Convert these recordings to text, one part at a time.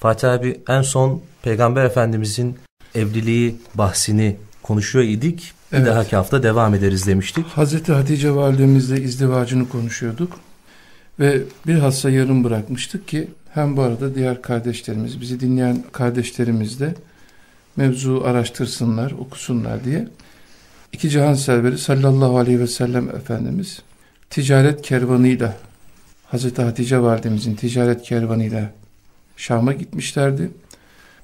Fatih abi en son Peygamber Efendimizin evliliği bahsini konuşuyor idik. Bir evet. dahaki hafta devam ederiz demiştik. Hazreti Hatice validemizle izdivacını konuşuyorduk. Ve bilhassa yarım bırakmıştık ki hem bu arada diğer kardeşlerimiz, bizi dinleyen kardeşlerimiz de mevzu araştırsınlar, okusunlar diye. İki cihan serveri sallallahu aleyhi ve sellem Efendimiz ticaret kervanıyla Hazreti Hatice validemizin ticaret kervanıyla Şam'a gitmişlerdi.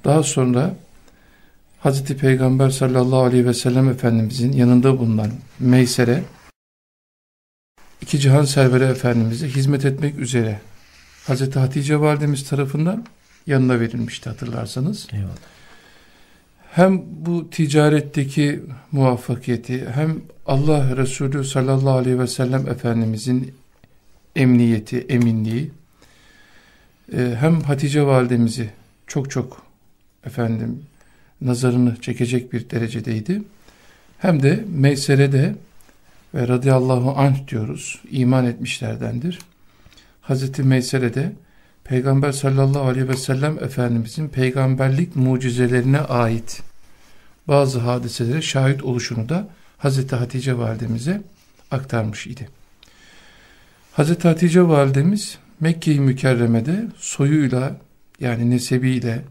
Daha sonra Hazreti Peygamber sallallahu aleyhi ve sellem Efendimizin yanında bulunan Meysere iki cihan serveri Efendimiz'e hizmet etmek üzere Hazreti Hatice validemiz tarafından yanına verilmişti hatırlarsanız. Eyvallah. Hem bu ticaretteki muvaffakiyeti hem Allah Resulü sallallahu aleyhi ve sellem Efendimizin emniyeti, eminliği hem Hatice validemizi çok çok efendim nazarını çekecek bir derecedeydi. Hem de Meysere'de ve radıyallahu anh diyoruz, iman etmişlerdendir. Hazreti Meysere'de Peygamber sallallahu aleyhi ve sellem Efendimizin peygamberlik mucizelerine ait bazı hadiselere şahit oluşunu da Hazreti Hatice validemize aktarmış idi. Hazreti Hatice validemiz Mekke-i Mükerreme'de soyuyla yani nesebiyle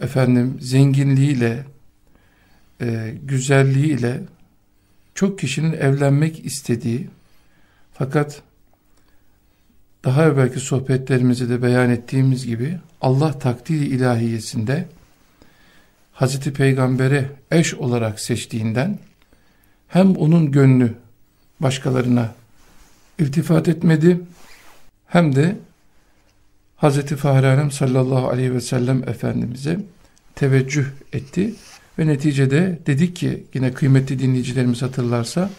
efendim zenginliğiyle e, güzelliğiyle çok kişinin evlenmek istediği fakat daha evvelki sohbetlerimizde de beyan ettiğimiz gibi Allah takdiri ilahiyesinde Hazreti Peygamber'e eş olarak seçtiğinden hem onun gönlü başkalarına iltifat etmedi hem de Hazreti Fahri Alem sallallahu aleyhi ve sellem Efendimiz'e teveccüh etti ve neticede dedik ki yine kıymetli dinleyicilerimiz hatırlarsa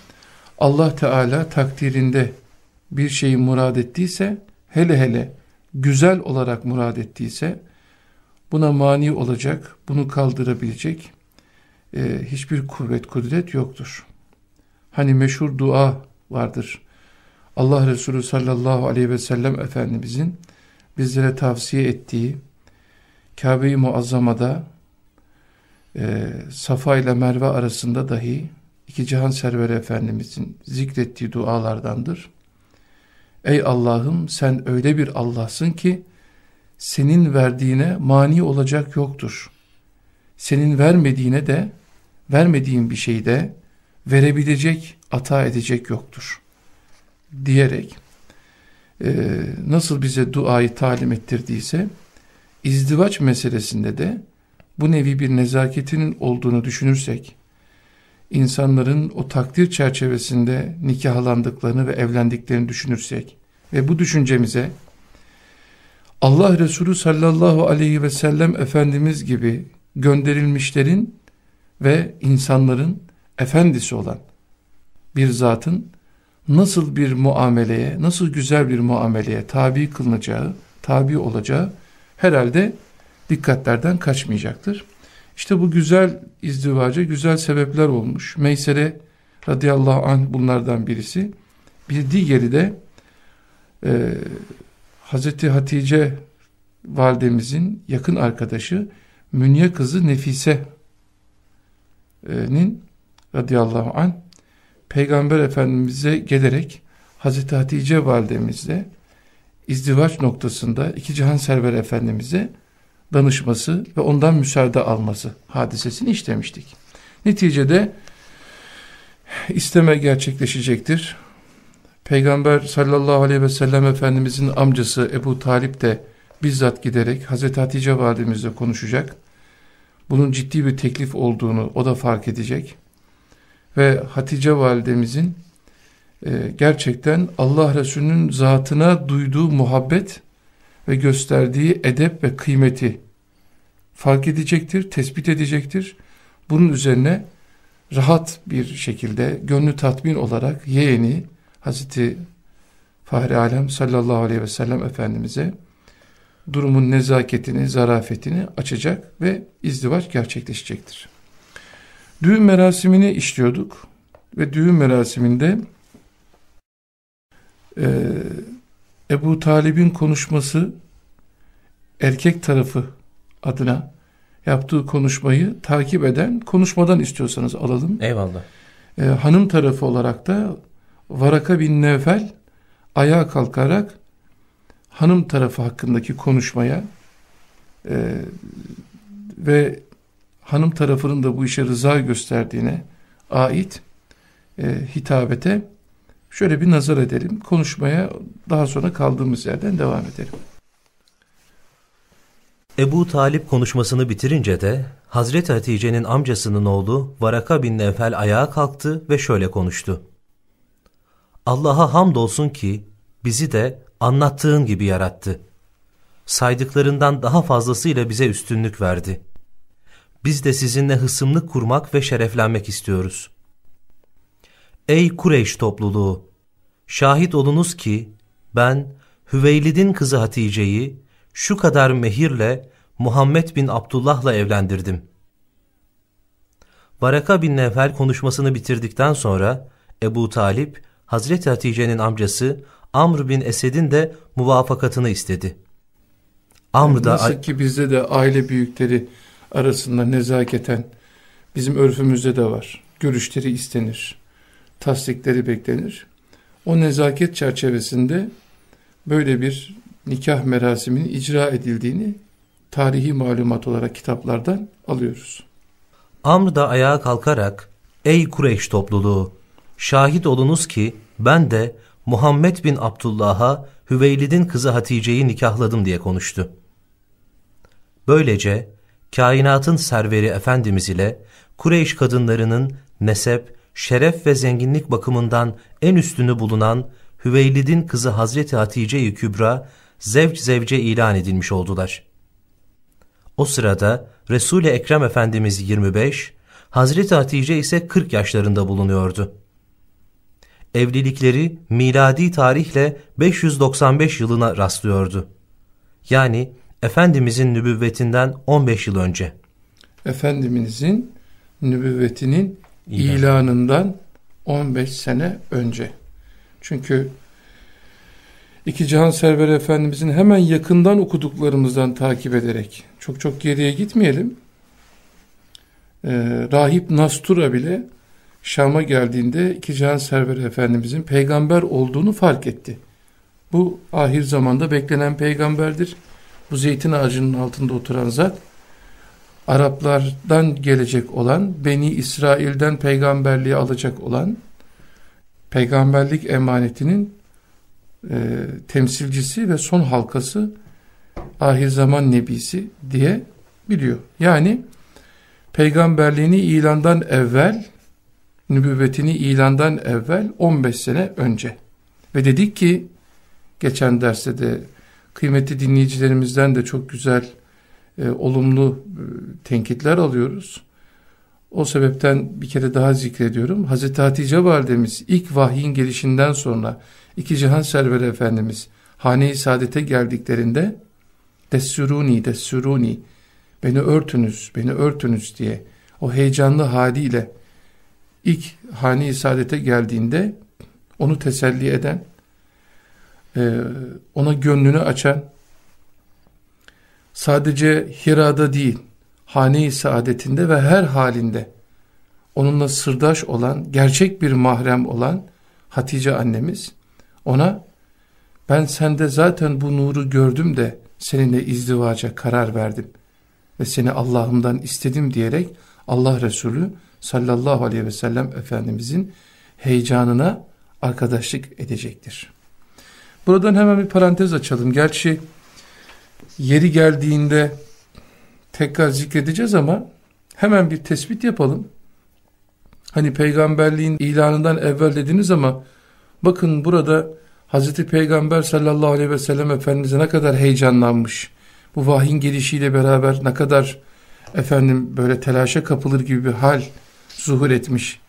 Allah Teala takdirinde bir şeyi murad ettiyse hele hele güzel olarak murad ettiyse buna mani olacak, bunu kaldırabilecek e, hiçbir kuvvet, kudret yoktur. Hani meşhur dua vardır. Allah Resulü sallallahu aleyhi ve sellem Efendimizin bizlere tavsiye ettiği Kabe-i Muazzama'da e, Safa ile Merve arasında dahi iki cihan serveri Efendimizin zikrettiği dualardandır. Ey Allah'ım sen öyle bir Allah'sın ki senin verdiğine mani olacak yoktur. Senin vermediğine de vermediğin bir şeyde verebilecek, ata edecek yoktur. Diyerek e, nasıl bize duayı talim ettirdiyse izdivaç meselesinde de bu nevi bir nezaketinin olduğunu düşünürsek insanların o takdir çerçevesinde nikahlandıklarını ve evlendiklerini düşünürsek ve bu düşüncemize Allah Resulü sallallahu aleyhi ve sellem Efendimiz gibi gönderilmişlerin ve insanların efendisi olan bir zatın nasıl bir muameleye, nasıl güzel bir muameleye tabi kılınacağı, tabi olacağı herhalde dikkatlerden kaçmayacaktır. İşte bu güzel izdivaca güzel sebepler olmuş. Meysere radıyallahu anh bunlardan birisi. Bir diğeri de e, Hazreti Hatice validemizin yakın arkadaşı Münye kızı Nefise'nin radıyallahu anh Peygamber Efendimiz'e gelerek Hazreti Hatice validemizle izdivaç noktasında iki cihan server Efendimiz'e danışması ve ondan müsaade alması hadisesini işlemiştik. Neticede isteme gerçekleşecektir. Peygamber sallallahu aleyhi ve sellem Efendimizin amcası Ebu Talip de bizzat giderek Hazreti Hatice validemizle konuşacak. Bunun ciddi bir teklif olduğunu o da fark edecek. Ve Hatice validemizin e, gerçekten Allah Resulü'nün zatına duyduğu muhabbet ve gösterdiği edep ve kıymeti fark edecektir, tespit edecektir. Bunun üzerine rahat bir şekilde gönlü tatmin olarak yeğeni Hazreti Fahri Alem sallallahu aleyhi ve sellem Efendimiz'e durumun nezaketini, zarafetini açacak ve izdivaç gerçekleşecektir. Düğün merasimini işliyorduk ve düğün merasiminde e, Ebu Talib'in konuşması erkek tarafı adına yaptığı konuşmayı takip eden konuşmadan istiyorsanız alalım. Eyvallah. Ee, hanım tarafı olarak da Varaka bin Nevfel ayağa kalkarak hanım tarafı hakkındaki konuşmaya e, ve hanım tarafının da bu işe rıza gösterdiğine ait e, hitabete şöyle bir nazar edelim. Konuşmaya daha sonra kaldığımız yerden devam edelim. Ebu Talip konuşmasını bitirince de Hazreti Hatice'nin amcasının oğlu Varaka bin Nevfel ayağa kalktı ve şöyle konuştu. Allah'a hamdolsun ki bizi de anlattığın gibi yarattı. Saydıklarından daha fazlasıyla bize üstünlük verdi. Biz de sizinle hısımlık kurmak ve şereflenmek istiyoruz. Ey Kureyş topluluğu! Şahit olunuz ki ben Hüveylid'in kızı Hatice'yi şu kadar mehirle Muhammed bin Abdullah'la evlendirdim. Baraka bin Nevfel konuşmasını bitirdikten sonra Ebu Talip, Hazreti Hatice'nin amcası Amr bin Esed'in de muvafakatını istedi. Amr da Nasıl ki bizde de aile büyükleri arasında nezaketen bizim örfümüzde de var. Görüşleri istenir. Tasdikleri beklenir. O nezaket çerçevesinde böyle bir nikah merasiminin icra edildiğini tarihi malumat olarak kitaplardan alıyoruz. Amr da ayağa kalkarak ey Kureyş topluluğu şahit olunuz ki ben de Muhammed bin Abdullah'a Hüveylid'in kızı Hatice'yi nikahladım diye konuştu. Böylece kainatın serveri Efendimiz ile Kureyş kadınlarının nesep, şeref ve zenginlik bakımından en üstünü bulunan Hüveylid'in kızı Hazreti Hatice-i Kübra zevç zevce ilan edilmiş oldular. O sırada Resul-i Ekrem Efendimiz 25, Hazreti Hatice ise 40 yaşlarında bulunuyordu. Evlilikleri miladi tarihle 595 yılına rastlıyordu. Yani Efendimizin nübüvvetinden 15 yıl önce. Efendimizin nübüvvetinin İlan. ilanından 15 sene önce. Çünkü İki Cihan Server Efendimizin hemen yakından okuduklarımızdan takip ederek çok çok geriye gitmeyelim. Ee, Rahip Nastura bile Şam'a geldiğinde İki Cihan Server Efendimizin peygamber olduğunu fark etti. Bu ahir zamanda beklenen peygamberdir. Bu zeytin ağacının altında oturan zat Araplardan gelecek olan, Beni İsrail'den peygamberliği alacak olan peygamberlik emanetinin e, temsilcisi ve son halkası ahir zaman nebisi diye biliyor. Yani peygamberliğini ilandan evvel, nübüvvetini ilandan evvel 15 sene önce. Ve dedik ki geçen derste de kıymetli dinleyicilerimizden de çok güzel e, olumlu e, tenkitler alıyoruz. O sebepten bir kere daha zikrediyorum. Hazreti Hatice validemiz ilk vahyin gelişinden sonra iki cihan serveri efendimiz hane-i saadete geldiklerinde dessuruni dessuruni beni örtünüz beni örtünüz diye o heyecanlı haliyle ilk hane-i saadete geldiğinde onu teselli eden ona gönlünü açan sadece Hira'da değil hane-i saadetinde ve her halinde onunla sırdaş olan gerçek bir mahrem olan Hatice annemiz ona ben sende zaten bu nuru gördüm de seninle izdivaca karar verdim ve seni Allah'ımdan istedim diyerek Allah Resulü sallallahu aleyhi ve sellem Efendimizin heyecanına arkadaşlık edecektir. Buradan hemen bir parantez açalım. Gerçi yeri geldiğinde tekrar zikredeceğiz ama hemen bir tespit yapalım. Hani peygamberliğin ilanından evvel dediniz ama bakın burada Hazreti Peygamber sallallahu aleyhi ve sellem Efendimiz'e ne kadar heyecanlanmış. Bu vahyin gelişiyle beraber ne kadar efendim böyle telaşa kapılır gibi bir hal zuhur etmiş.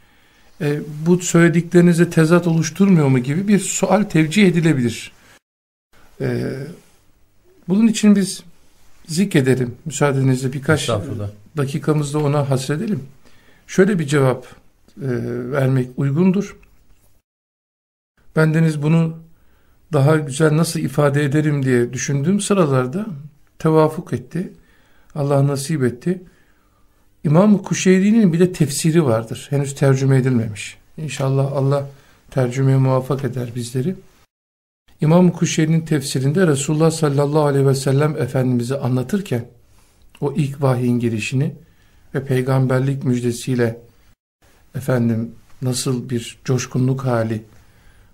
E, bu söylediklerinize tezat oluşturmuyor mu gibi bir sual tevcih edilebilir. E, bunun için biz zikredelim. Müsaadenizle birkaç dakikamızda ona hasredelim. Şöyle bir cevap e, vermek uygundur. Bendeniz bunu daha güzel nasıl ifade ederim diye düşündüğüm sıralarda tevafuk etti. Allah nasip etti. İmam-ı Kuşeyri'nin bir de tefsiri vardır. Henüz tercüme edilmemiş. İnşallah Allah tercümeye muvaffak eder bizleri. İmam-ı Kuşeyri'nin tefsirinde Resulullah sallallahu aleyhi ve sellem Efendimiz'i anlatırken o ilk vahyin girişini ve peygamberlik müjdesiyle efendim nasıl bir coşkunluk hali,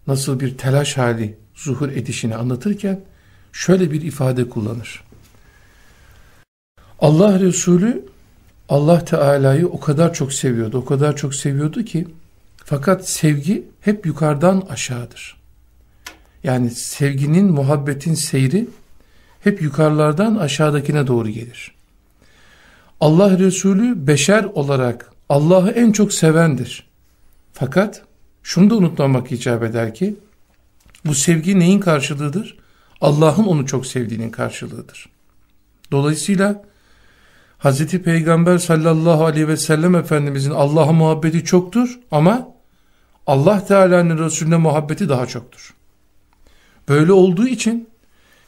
nasıl bir telaş hali zuhur edişini anlatırken şöyle bir ifade kullanır. Allah Resulü Allah Teala'yı o kadar çok seviyordu, o kadar çok seviyordu ki fakat sevgi hep yukarıdan aşağıdır. Yani sevginin, muhabbetin seyri hep yukarılardan aşağıdakine doğru gelir. Allah Resulü beşer olarak Allah'ı en çok sevendir. Fakat şunu da unutmamak icap eder ki bu sevgi neyin karşılığıdır? Allah'ın onu çok sevdiğinin karşılığıdır. Dolayısıyla Hz. Peygamber sallallahu aleyhi ve sellem Efendimizin Allah'a muhabbeti çoktur ama Allah Teala'nın Resulüne muhabbeti daha çoktur. Böyle olduğu için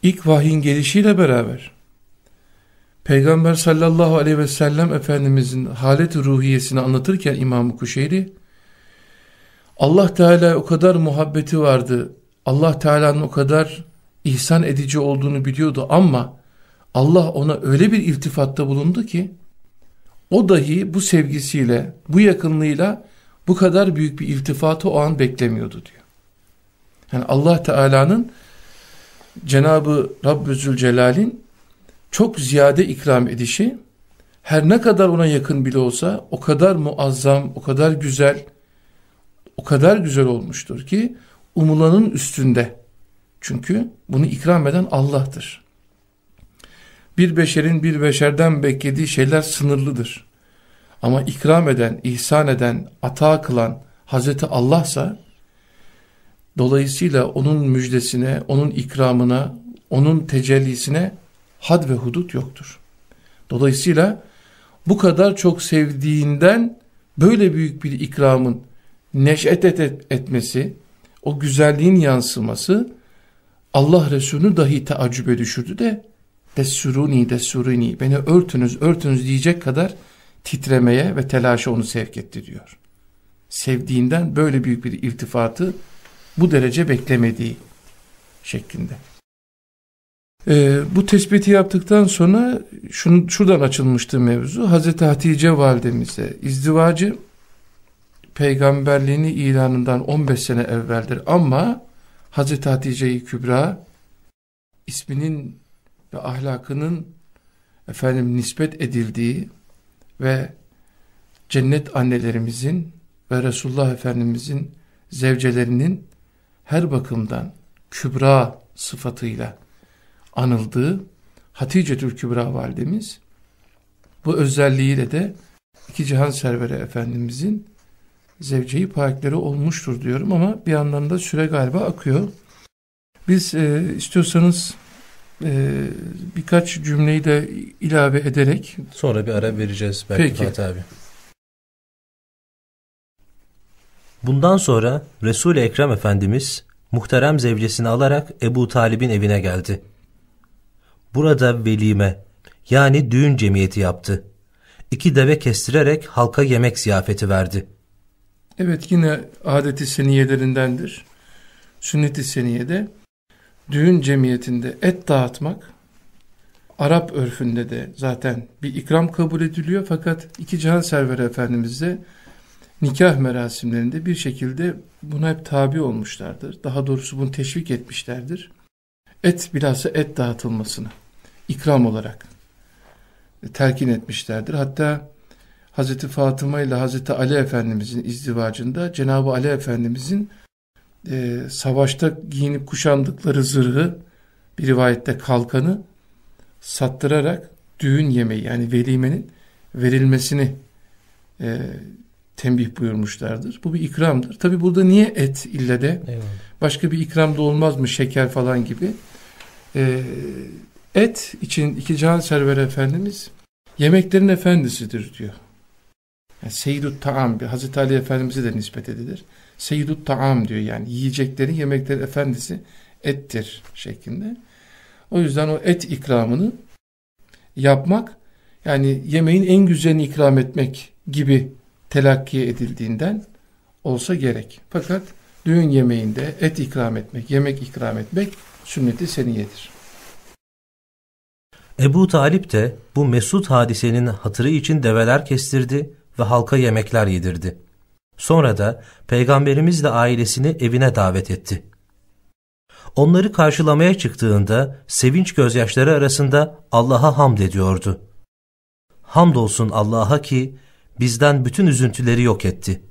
ilk vahyin gelişiyle beraber Peygamber sallallahu aleyhi ve sellem Efendimizin halet ruhiyesini anlatırken İmam-ı Kuşeyri Allah Teala o kadar muhabbeti vardı. Allah Teala'nın o kadar ihsan edici olduğunu biliyordu ama Allah ona öyle bir iltifatta bulundu ki o dahi bu sevgisiyle, bu yakınlığıyla bu kadar büyük bir iltifatı o an beklemiyordu diyor. Yani Allah Teala'nın Cenabı Rabbü Zülcelal'in çok ziyade ikram edişi her ne kadar ona yakın bile olsa o kadar muazzam, o kadar güzel, o kadar güzel olmuştur ki umulanın üstünde. Çünkü bunu ikram eden Allah'tır. Bir beşerin bir beşerden beklediği şeyler sınırlıdır. Ama ikram eden, ihsan eden, ata kılan Hazreti Allah'sa dolayısıyla onun müjdesine, onun ikramına, onun tecellisine had ve hudut yoktur. Dolayısıyla bu kadar çok sevdiğinden böyle büyük bir ikramın neşet et etmesi, o güzelliğin yansıması Allah Resulü'nü dahi teaccübe düşürdü de dessuruni dessuruni beni örtünüz örtünüz diyecek kadar titremeye ve telaşa onu sevk etti diyor. Sevdiğinden böyle büyük bir iltifatı bu derece beklemediği şeklinde. Ee, bu tespiti yaptıktan sonra şun, şuradan açılmıştı mevzu. Hazreti Hatice validemize izdivacı peygamberliğini ilanından 15 sene evveldir ama Hazreti Hatice-i Kübra isminin ve ahlakının efendim nispet edildiği ve cennet annelerimizin ve Resulullah Efendimizin zevcelerinin her bakımdan kübra sıfatıyla anıldığı Hatice Kübra validemiz bu özelliğiyle de iki cihan serveri efendimizin zevceyi pakleri olmuştur diyorum ama bir yandan da süre galiba akıyor. Biz e, istiyorsanız e, birkaç cümleyi de ilave ederek sonra bir ara vereceğiz belki Peki. Fatih abi. Bundan sonra Resul-i Ekrem Efendimiz muhterem zevcesini alarak Ebu Talib'in evine geldi. Burada velime yani düğün cemiyeti yaptı. İki deve kestirerek halka yemek ziyafeti verdi. Evet yine adeti seniyelerindendir. Sünnet-i seniyede düğün cemiyetinde et dağıtmak Arap örfünde de zaten bir ikram kabul ediliyor fakat iki cihan serveri efendimiz de nikah merasimlerinde bir şekilde buna hep tabi olmuşlardır. Daha doğrusu bunu teşvik etmişlerdir. Et bilhassa et dağıtılmasını ikram olarak telkin etmişlerdir. Hatta Hazreti Fatıma ile Hazreti Ali Efendimizin izdivacında Cenab-ı Ali Efendimizin e, savaşta giyinip kuşandıkları zırhı bir rivayette kalkanı sattırarak düğün yemeği yani velimenin verilmesini e, tembih buyurmuşlardır. Bu bir ikramdır. Tabi burada niye et ille de Eyvallah. başka bir ikram da olmaz mı şeker falan gibi. E, et için iki can server efendimiz yemeklerin efendisidir diyor. Yani Seyyidut Taam, Hazreti Ali Efendimiz'e de nispet edilir. Seyyidut Taam diyor yani yiyeceklerin yemeklerin efendisi ettir şeklinde. O yüzden o et ikramını yapmak yani yemeğin en güzelini ikram etmek gibi telakki edildiğinden olsa gerek. Fakat düğün yemeğinde et ikram etmek, yemek ikram etmek sünneti seniyedir. Ebu Talip de bu mesut hadisenin hatırı için develer kestirdi ve halka yemekler yedirdi. Sonra da peygamberimizle ailesini evine davet etti. Onları karşılamaya çıktığında sevinç gözyaşları arasında Allah'a hamd ediyordu. Hamdolsun Allah'a ki bizden bütün üzüntüleri yok etti.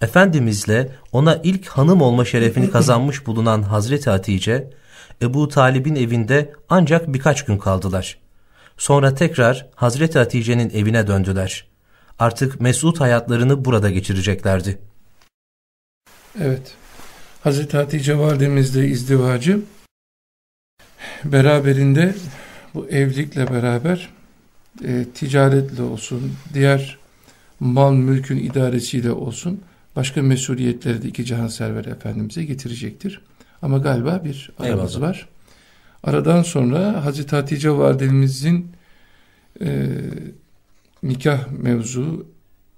Efendimizle ona ilk hanım olma şerefini kazanmış bulunan Hazreti Hatice, Ebu Talib'in evinde ancak birkaç gün kaldılar. Sonra tekrar Hazreti Hatice'nin evine döndüler. Artık mesut hayatlarını burada geçireceklerdi. Evet. Hazreti Hatice validemizle izdivacı beraberinde bu evlilikle beraber e, ticaretle olsun, diğer mal mülkün idaresiyle olsun başka mesuliyetleri de iki cihan server efendimize getirecektir. Ama galiba bir aramız Eyvallah. var. Aradan sonra Hazreti Hatice validemizin e, nikah mevzu,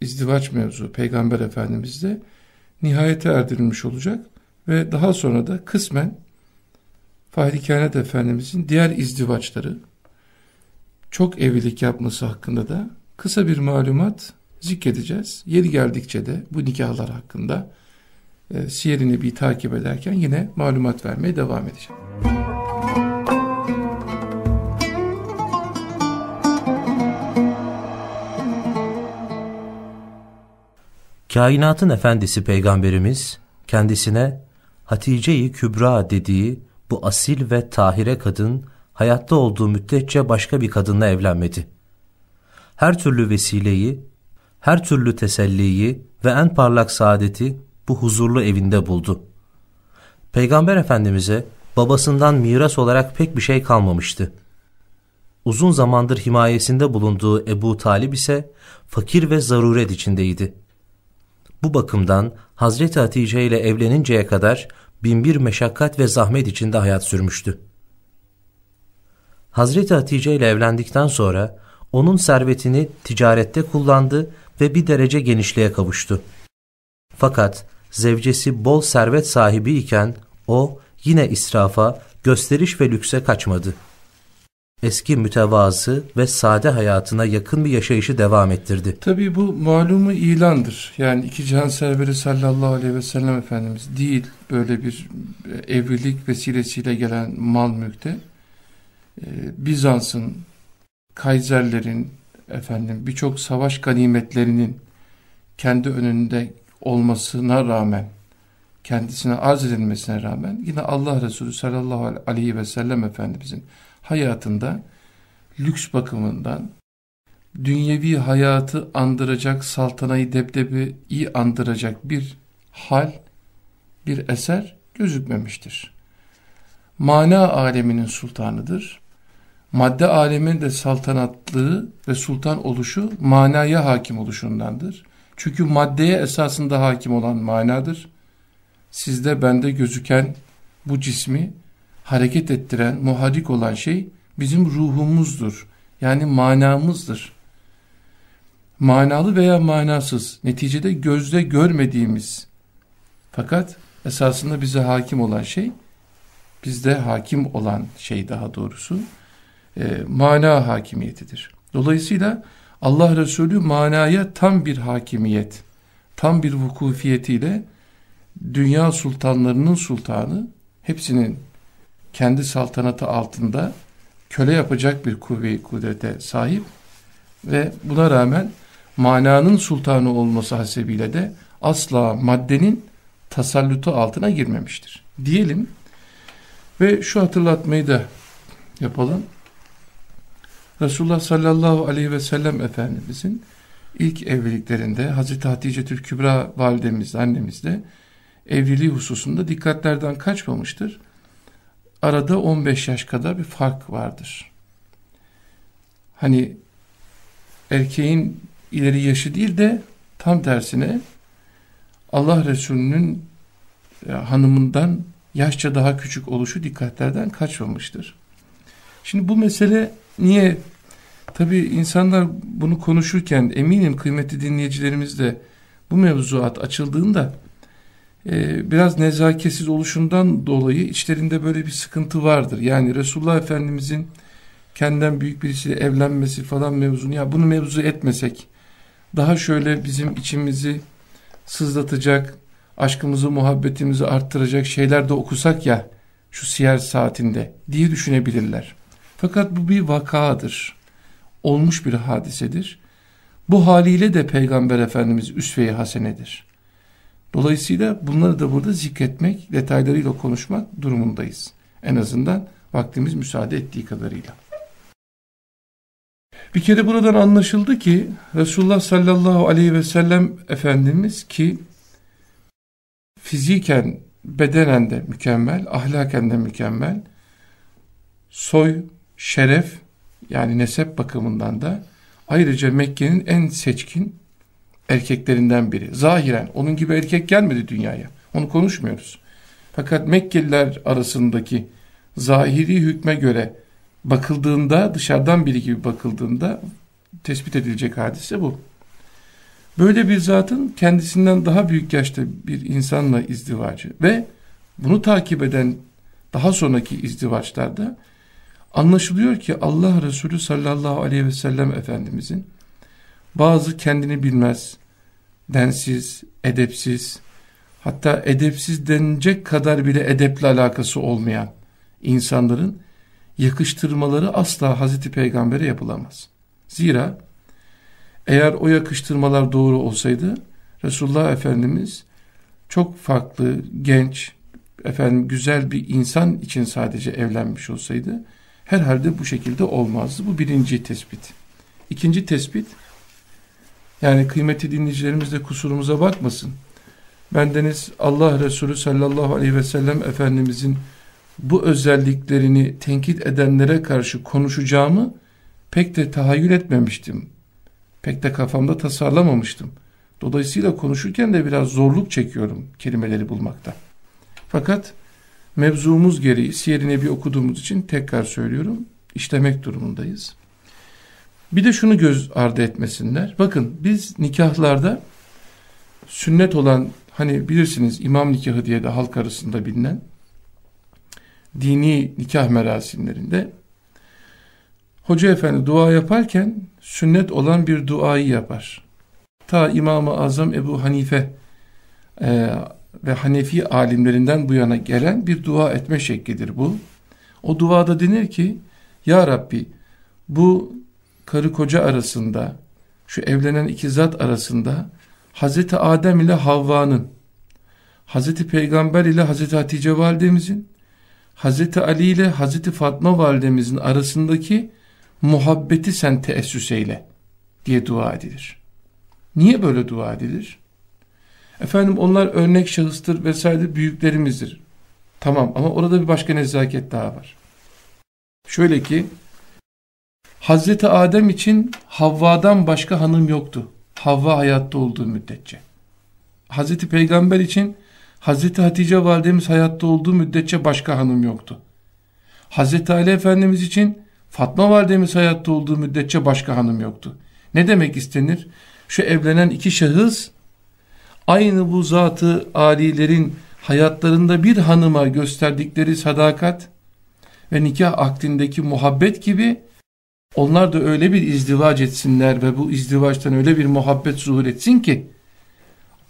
izdivaç mevzu Peygamber Efendimiz'de nihayete erdirilmiş olacak ve daha sonra da kısmen Fahri Kainat Efendimizin diğer izdivaçları çok evlilik yapması hakkında da kısa bir malumat zikredeceğiz. Yeri geldikçe de bu nikahlar hakkında e, siyerini bir takip ederken yine malumat vermeye devam edeceğim. Kainatın efendisi peygamberimiz kendisine Hatice-i Kübra dediği bu asil ve tahire kadın hayatta olduğu müddetçe başka bir kadınla evlenmedi. Her türlü vesileyi, her türlü teselliyi ve en parlak saadeti bu huzurlu evinde buldu. Peygamber Efendimiz'e babasından miras olarak pek bir şey kalmamıştı. Uzun zamandır himayesinde bulunduğu Ebu Talib ise fakir ve zaruret içindeydi. Bu bakımdan Hazreti Hatice ile evleninceye kadar binbir meşakkat ve zahmet içinde hayat sürmüştü. Hazreti Hatice ile evlendikten sonra onun servetini ticarette kullandı ve bir derece genişliğe kavuştu. Fakat zevcesi bol servet sahibi iken o yine israfa, gösteriş ve lükse kaçmadı. Eski mütevazı ve sade hayatına yakın bir yaşayışı devam ettirdi. Tabi bu malumu ilandır. Yani iki cihan serveri sallallahu aleyhi ve sellem Efendimiz değil böyle bir evlilik vesilesiyle gelen mal mülkte. Ee, Bizans'ın, Kaiserlerin, efendim birçok savaş ganimetlerinin kendi önünde olmasına rağmen kendisine arz edilmesine rağmen yine Allah Resulü sallallahu aleyhi ve sellem Efendimizin hayatında lüks bakımından dünyevi hayatı andıracak, saltanayı debdebi iyi andıracak bir hal, bir eser gözükmemiştir. Mana aleminin sultanıdır. Madde aleminin de saltanatlığı ve sultan oluşu manaya hakim oluşundandır. Çünkü maddeye esasında hakim olan manadır. Sizde bende gözüken bu cismi hareket ettiren, muharrik olan şey bizim ruhumuzdur. Yani manamızdır. Manalı veya manasız, neticede gözle görmediğimiz fakat esasında bize hakim olan şey, bizde hakim olan şey daha doğrusu, e, mana hakimiyetidir. Dolayısıyla Allah Resulü manaya tam bir hakimiyet, tam bir vukufiyetiyle dünya sultanlarının sultanı, hepsinin kendi saltanatı altında köle yapacak bir kuvve kudrete sahip ve buna rağmen mananın sultanı olması hasebiyle de asla maddenin tasallutu altına girmemiştir. Diyelim ve şu hatırlatmayı da yapalım. Resulullah sallallahu aleyhi ve sellem Efendimizin ilk evliliklerinde Hazreti Hatice Tül Kübra validemiz, annemiz de evliliği hususunda dikkatlerden kaçmamıştır. Arada 15 yaş kadar bir fark vardır. Hani erkeğin ileri yaşı değil de tam tersine Allah Resulü'nün e, hanımından yaşça daha küçük oluşu dikkatlerden kaçmamıştır. Şimdi bu mesele niye? Tabii insanlar bunu konuşurken eminim kıymetli dinleyicilerimiz de bu mevzuat açıldığında e, biraz nezaketsiz oluşundan dolayı içlerinde böyle bir sıkıntı vardır. Yani Resulullah Efendimizin kendinden büyük birisiyle evlenmesi falan mevzunu ya bunu mevzu etmesek daha şöyle bizim içimizi sızlatacak, aşkımızı, muhabbetimizi arttıracak şeyler de okusak ya şu siyer saatinde diye düşünebilirler. Fakat bu bir vakadır. Olmuş bir hadisedir. Bu haliyle de Peygamber Efendimiz üsve-i hasenedir. Dolayısıyla bunları da burada zikretmek, detaylarıyla konuşmak durumundayız. En azından vaktimiz müsaade ettiği kadarıyla. Bir kere buradan anlaşıldı ki Resulullah sallallahu aleyhi ve sellem Efendimiz ki fiziken bedenen de mükemmel, ahlaken de mükemmel, soy, şeref yani nesep bakımından da ayrıca Mekke'nin en seçkin erkeklerinden biri. Zahiren onun gibi erkek gelmedi dünyaya. Onu konuşmuyoruz. Fakat Mekkeliler arasındaki zahiri hükme göre bakıldığında dışarıdan biri gibi bakıldığında tespit edilecek hadise bu. Böyle bir zatın kendisinden daha büyük yaşta bir insanla izdivacı ve bunu takip eden daha sonraki izdivaçlarda anlaşılıyor ki Allah Resulü sallallahu aleyhi ve sellem Efendimizin bazı kendini bilmez, densiz, edepsiz, hatta edepsiz denilecek kadar bile edeple alakası olmayan insanların yakıştırmaları asla Hazreti Peygamber'e yapılamaz. Zira eğer o yakıştırmalar doğru olsaydı Resulullah Efendimiz çok farklı, genç, efendim güzel bir insan için sadece evlenmiş olsaydı herhalde bu şekilde olmazdı. Bu birinci tespit. İkinci tespit yani kıymeti dinleyicilerimiz de kusurumuza bakmasın. Bendeniz Allah Resulü sallallahu aleyhi ve sellem Efendimizin bu özelliklerini tenkit edenlere karşı konuşacağımı pek de tahayyül etmemiştim. Pek de kafamda tasarlamamıştım. Dolayısıyla konuşurken de biraz zorluk çekiyorum kelimeleri bulmakta. Fakat mevzumuz gereği Siyer-i Nebi okuduğumuz için tekrar söylüyorum. işlemek durumundayız. Bir de şunu göz ardı etmesinler. Bakın biz nikahlarda sünnet olan hani bilirsiniz imam nikahı diye de halk arasında bilinen dini nikah merasimlerinde hoca efendi dua yaparken sünnet olan bir duayı yapar. Ta İmam-ı Azam Ebu Hanife e, ve Hanefi alimlerinden bu yana gelen bir dua etme şeklidir bu. O duada denir ki Ya Rabbi bu karı koca arasında şu evlenen iki zat arasında Hazreti Adem ile Havva'nın Hazreti Peygamber ile Hazreti Hatice validemizin Hazreti Ali ile Hazreti Fatma validemizin arasındaki muhabbeti sen teessüs eyle diye dua edilir. Niye böyle dua edilir? Efendim onlar örnek şahıstır vesaire büyüklerimizdir. Tamam ama orada bir başka nezaket daha var. Şöyle ki Hazreti Adem için Havva'dan başka hanım yoktu. Havva hayatta olduğu müddetçe. Hazreti Peygamber için Hazreti Hatice validemiz hayatta olduğu müddetçe başka hanım yoktu. Hazreti Ali Efendimiz için Fatma validemiz hayatta olduğu müddetçe başka hanım yoktu. Ne demek istenir? Şu evlenen iki şahıs aynı bu zatı alilerin hayatlarında bir hanıma gösterdikleri sadakat ve nikah akdindeki muhabbet gibi onlar da öyle bir izdivaç etsinler ve bu izdivaçtan öyle bir muhabbet zuhur etsin ki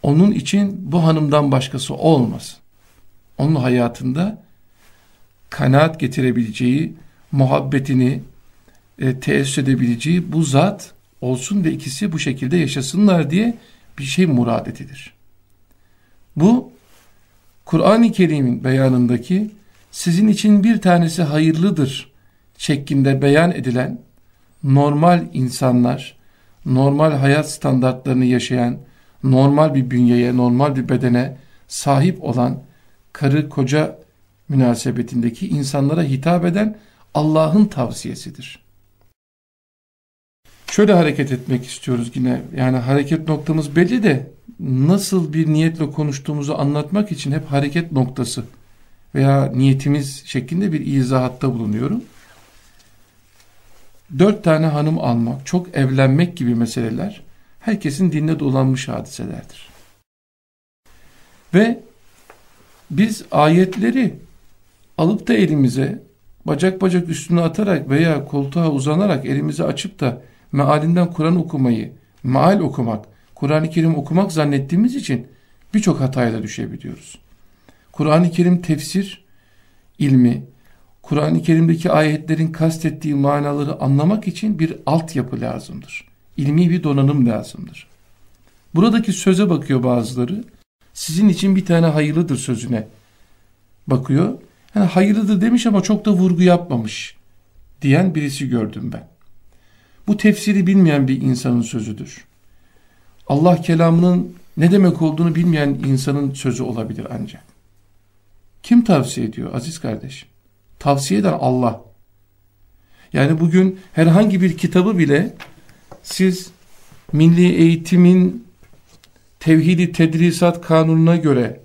onun için bu hanımdan başkası olmasın. Onun hayatında kanaat getirebileceği, muhabbetini e, teessüs edebileceği bu zat olsun ve ikisi bu şekilde yaşasınlar diye bir şey murad edilir. Bu Kur'an-ı Kerim'in beyanındaki sizin için bir tanesi hayırlıdır şeklinde beyan edilen normal insanlar, normal hayat standartlarını yaşayan, normal bir bünyeye, normal bir bedene sahip olan karı koca münasebetindeki insanlara hitap eden Allah'ın tavsiyesidir. Şöyle hareket etmek istiyoruz yine. Yani hareket noktamız belli de nasıl bir niyetle konuştuğumuzu anlatmak için hep hareket noktası veya niyetimiz şeklinde bir izahatta bulunuyorum. Dört tane hanım almak, çok evlenmek gibi meseleler herkesin dinle dolanmış hadiselerdir. Ve biz ayetleri alıp da elimize bacak bacak üstüne atarak veya koltuğa uzanarak elimizi açıp da mealinden Kur'an okumayı, meal okumak, Kur'an-ı Kerim okumak zannettiğimiz için birçok hataya düşebiliyoruz. Kur'an-ı Kerim tefsir ilmi, Kur'an-ı Kerim'deki ayetlerin kastettiği manaları anlamak için bir altyapı lazımdır. İlmi bir donanım lazımdır. Buradaki söze bakıyor bazıları. Sizin için bir tane hayırlıdır sözüne bakıyor. Yani hayırlıdır demiş ama çok da vurgu yapmamış diyen birisi gördüm ben. Bu tefsiri bilmeyen bir insanın sözüdür. Allah kelamının ne demek olduğunu bilmeyen insanın sözü olabilir ancak. Kim tavsiye ediyor aziz kardeşim? Tavsiye eden Allah. Yani bugün herhangi bir kitabı bile siz milli eğitimin tevhidi tedrisat kanununa göre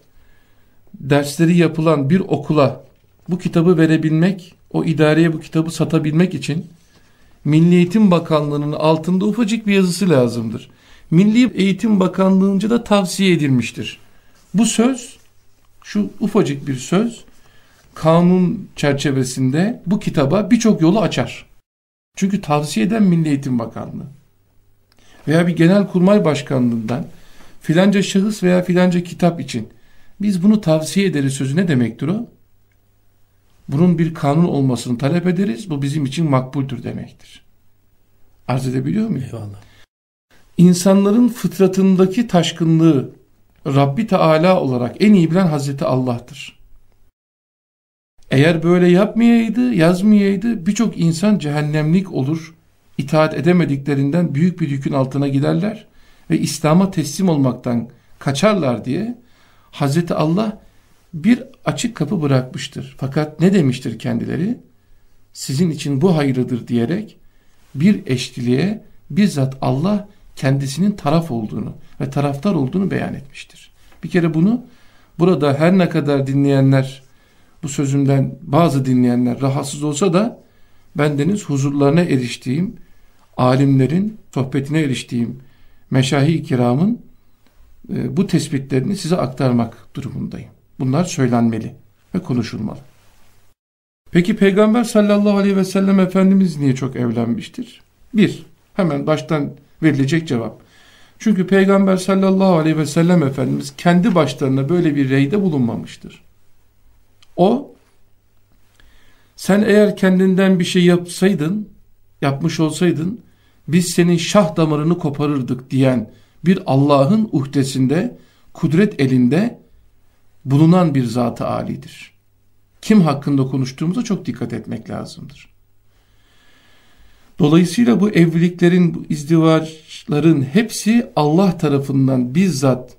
dersleri yapılan bir okula bu kitabı verebilmek, o idareye bu kitabı satabilmek için Milli Eğitim Bakanlığı'nın altında ufacık bir yazısı lazımdır. Milli Eğitim Bakanlığı'nca da tavsiye edilmiştir. Bu söz, şu ufacık bir söz, kanun çerçevesinde bu kitaba birçok yolu açar. Çünkü tavsiye eden Milli Eğitim Bakanlığı veya bir genel kurmay başkanlığından filanca şahıs veya filanca kitap için biz bunu tavsiye ederiz sözü ne demektir o? Bunun bir kanun olmasını talep ederiz. Bu bizim için makbuldür demektir. Arz edebiliyor muyum? Eyvallah. İnsanların fıtratındaki taşkınlığı Rabbi Teala olarak en iyi bilen Hazreti Allah'tır. Eğer böyle yapmayaydı, yazmayaydı birçok insan cehennemlik olur, itaat edemediklerinden büyük bir yükün altına giderler ve İslam'a teslim olmaktan kaçarlar diye Hazreti Allah bir açık kapı bırakmıştır. Fakat ne demiştir kendileri? Sizin için bu hayırlıdır diyerek bir eşliliğe bizzat Allah kendisinin taraf olduğunu ve taraftar olduğunu beyan etmiştir. Bir kere bunu burada her ne kadar dinleyenler bu sözümden bazı dinleyenler rahatsız olsa da bendeniz huzurlarına eriştiğim alimlerin sohbetine eriştiğim meşahi kiramın e, bu tespitlerini size aktarmak durumundayım. Bunlar söylenmeli ve konuşulmalı. Peki Peygamber sallallahu aleyhi ve sellem Efendimiz niye çok evlenmiştir? Bir, hemen baştan verilecek cevap. Çünkü Peygamber sallallahu aleyhi ve sellem Efendimiz kendi başlarına böyle bir reyde bulunmamıştır. O, sen eğer kendinden bir şey yapsaydın, yapmış olsaydın, biz senin şah damarını koparırdık diyen bir Allah'ın uhdesinde, kudret elinde bulunan bir zat-ı alidir. Kim hakkında konuştuğumuza çok dikkat etmek lazımdır. Dolayısıyla bu evliliklerin, bu izdivaçların hepsi Allah tarafından bizzat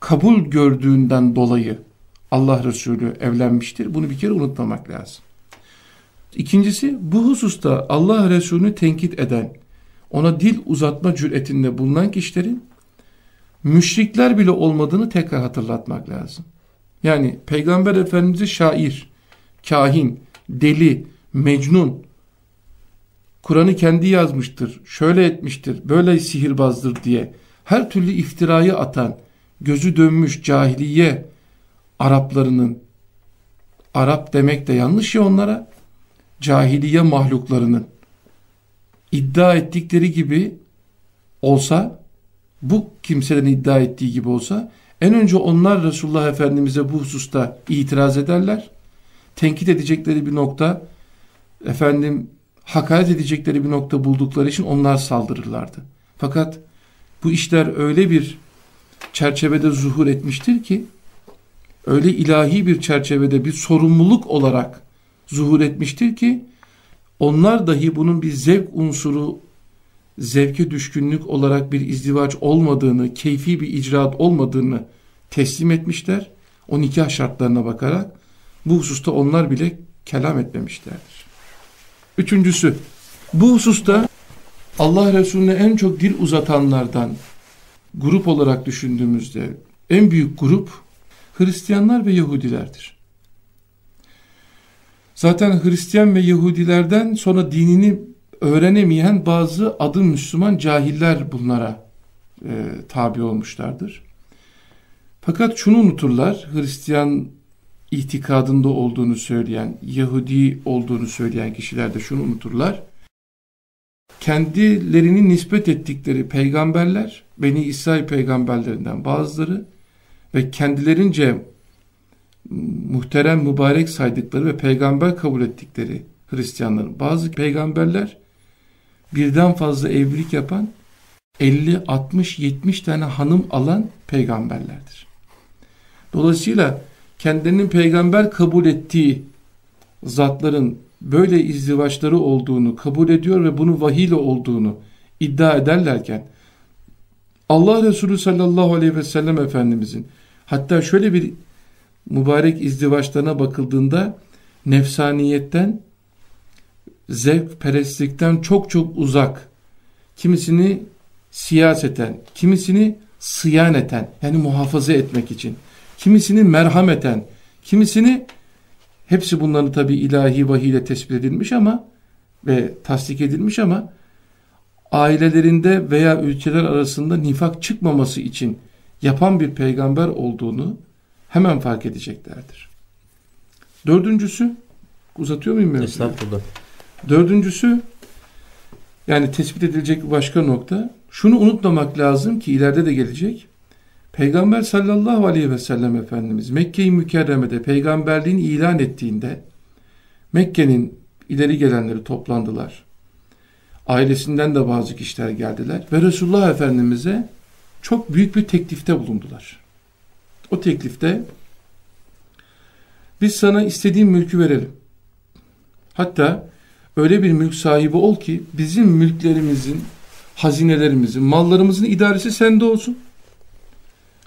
kabul gördüğünden dolayı Allah Resulü evlenmiştir. Bunu bir kere unutmamak lazım. İkincisi bu hususta Allah Resulü'nü tenkit eden, ona dil uzatma cüretinde bulunan kişilerin müşrikler bile olmadığını tekrar hatırlatmak lazım. Yani Peygamber Efendimiz'i şair, kahin, deli, mecnun, Kur'an'ı kendi yazmıştır, şöyle etmiştir, böyle sihirbazdır diye her türlü iftirayı atan, gözü dönmüş cahiliye Araplarının, Arap demek de yanlış ya onlara, cahiliye mahluklarının iddia ettikleri gibi olsa, bu kimselerin iddia ettiği gibi olsa, en önce onlar Resulullah Efendimiz'e bu hususta itiraz ederler. Tenkit edecekleri bir nokta, efendim hakaret edecekleri bir nokta buldukları için onlar saldırırlardı. Fakat bu işler öyle bir çerçevede zuhur etmiştir ki, öyle ilahi bir çerçevede bir sorumluluk olarak zuhur etmiştir ki, onlar dahi bunun bir zevk unsuru, zevke düşkünlük olarak bir izdivaç olmadığını, keyfi bir icraat olmadığını teslim etmişler. O nikah şartlarına bakarak bu hususta onlar bile kelam etmemişlerdir. Üçüncüsü, bu hususta Allah Resulüne en çok dil uzatanlardan grup olarak düşündüğümüzde en büyük grup Hristiyanlar ve Yahudilerdir. Zaten Hristiyan ve Yahudilerden sonra dinini öğrenemeyen bazı adı Müslüman cahiller bunlara e, tabi olmuşlardır. Fakat şunu unuturlar, Hristiyan itikadında olduğunu söyleyen, Yahudi olduğunu söyleyen kişiler de şunu unuturlar. Kendilerini nispet ettikleri peygamberler, Beni İsrail peygamberlerinden bazıları ve kendilerince muhterem mübarek saydıkları ve peygamber kabul ettikleri Hristiyanların bazı peygamberler birden fazla evlilik yapan 50, 60, 70 tane hanım alan peygamberlerdir. Dolayısıyla kendilerinin peygamber kabul ettiği zatların böyle izdivaçları olduğunu kabul ediyor ve bunu vahiyle olduğunu iddia ederlerken Allah Resulü sallallahu aleyhi ve sellem Efendimizin hatta şöyle bir mübarek izdivaçlarına bakıldığında nefsaniyetten zevk perestlikten çok çok uzak kimisini siyaseten kimisini sıyaneten yani muhafaza etmek için kimisini merhameten kimisini hepsi bunların tabi ilahi vahiy ile tespit edilmiş ama ve tasdik edilmiş ama ailelerinde veya ülkeler arasında nifak çıkmaması için yapan bir peygamber olduğunu hemen fark edeceklerdir. Dördüncüsü, uzatıyor muyum? Estağfurullah. Dördüncüsü, yani tespit edilecek bir başka nokta, şunu unutmamak lazım ki ileride de gelecek. Peygamber sallallahu aleyhi ve sellem Efendimiz Mekke-i Mükerreme'de peygamberliğini ilan ettiğinde Mekke'nin ileri gelenleri toplandılar. Ailesinden de bazı kişiler geldiler ve Resulullah Efendimiz'e çok büyük bir teklifte bulundular. O teklifte biz sana istediğin mülkü verelim. Hatta öyle bir mülk sahibi ol ki bizim mülklerimizin, hazinelerimizin, mallarımızın idaresi sende olsun.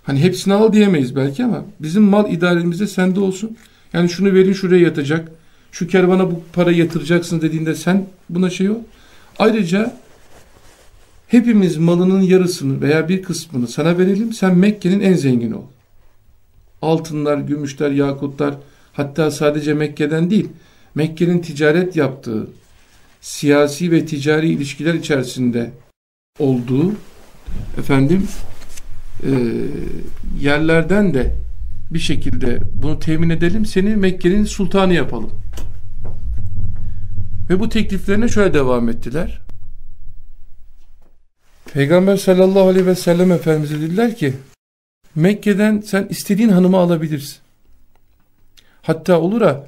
Hani hepsini al diyemeyiz belki ama bizim mal idaremizde sende olsun. Yani şunu verin şuraya yatacak. Şu kervana bu para yatıracaksın dediğinde sen buna şey ol. Ayrıca hepimiz malının yarısını veya bir kısmını sana verelim. Sen Mekke'nin en zengini ol. Altınlar, gümüşler, yakutlar hatta sadece Mekke'den değil Mekke'nin ticaret yaptığı siyasi ve ticari ilişkiler içerisinde olduğu efendim e, yerlerden de bir şekilde bunu temin edelim seni Mekke'nin sultanı yapalım. Ve bu tekliflerine şöyle devam ettiler. Peygamber sallallahu aleyhi ve sellem Efendimiz'e dediler ki Mekke'den sen istediğin hanımı alabilirsin. Hatta olur ha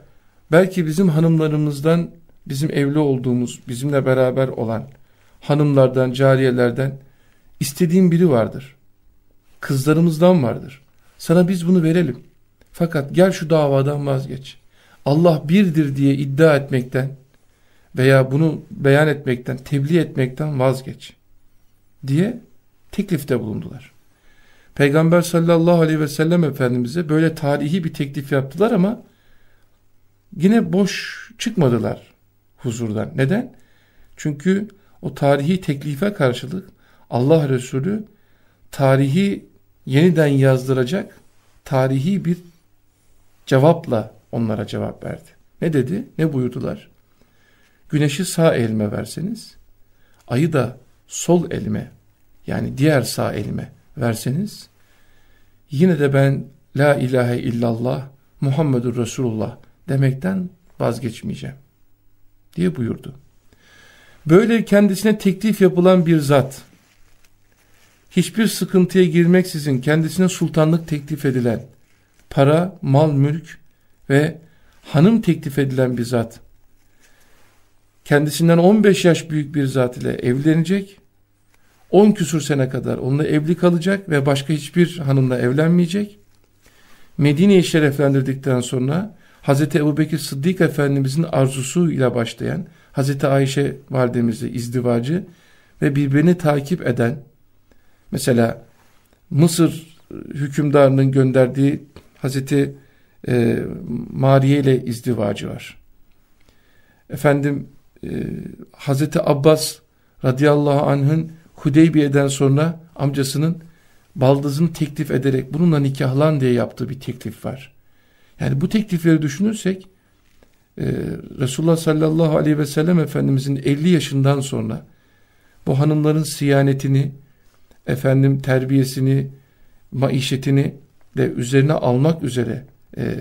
belki bizim hanımlarımızdan bizim evli olduğumuz bizimle beraber olan hanımlardan cariyelerden istediğin biri vardır. Kızlarımızdan vardır. Sana biz bunu verelim. Fakat gel şu davadan vazgeç. Allah birdir diye iddia etmekten veya bunu beyan etmekten, tebliğ etmekten vazgeç diye teklifte bulundular. Peygamber sallallahu aleyhi ve sellem Efendimiz'e böyle tarihi bir teklif yaptılar ama yine boş çıkmadılar huzurdan. Neden? Çünkü o tarihi teklife karşılık Allah Resulü tarihi yeniden yazdıracak tarihi bir cevapla onlara cevap verdi. Ne dedi? Ne buyurdular? Güneşi sağ elime verseniz, ayı da sol elime yani diğer sağ elime verseniz, yine de ben la ilahe illallah Muhammedur Resulullah demekten vazgeçmeyeceğim diye buyurdu. Böyle kendisine teklif yapılan bir zat, hiçbir sıkıntıya girmeksizin kendisine sultanlık teklif edilen, para, mal, mülk ve hanım teklif edilen bir zat, kendisinden 15 yaş büyük bir zat ile evlenecek, 10 küsur sene kadar onunla evli kalacak ve başka hiçbir hanımla evlenmeyecek. Medine'yi şereflendirdikten sonra Hz. Ebu Bekir Sıddık Efendimizin arzusuyla başlayan Hz. Ayşe validemizle izdivacı ve birbirini takip eden mesela Mısır hükümdarının gönderdiği Hz. E, Mariye ile izdivacı var. Efendim e, Hazreti Abbas radıyallahu anh'ın Hudeybiye'den sonra amcasının baldızını teklif ederek bununla nikahlan diye yaptığı bir teklif var. Yani bu teklifleri düşünürsek Ee, Resulullah sallallahu aleyhi ve sellem Efendimizin 50 yaşından sonra bu hanımların siyanetini, efendim terbiyesini, maişetini de üzerine almak üzere e,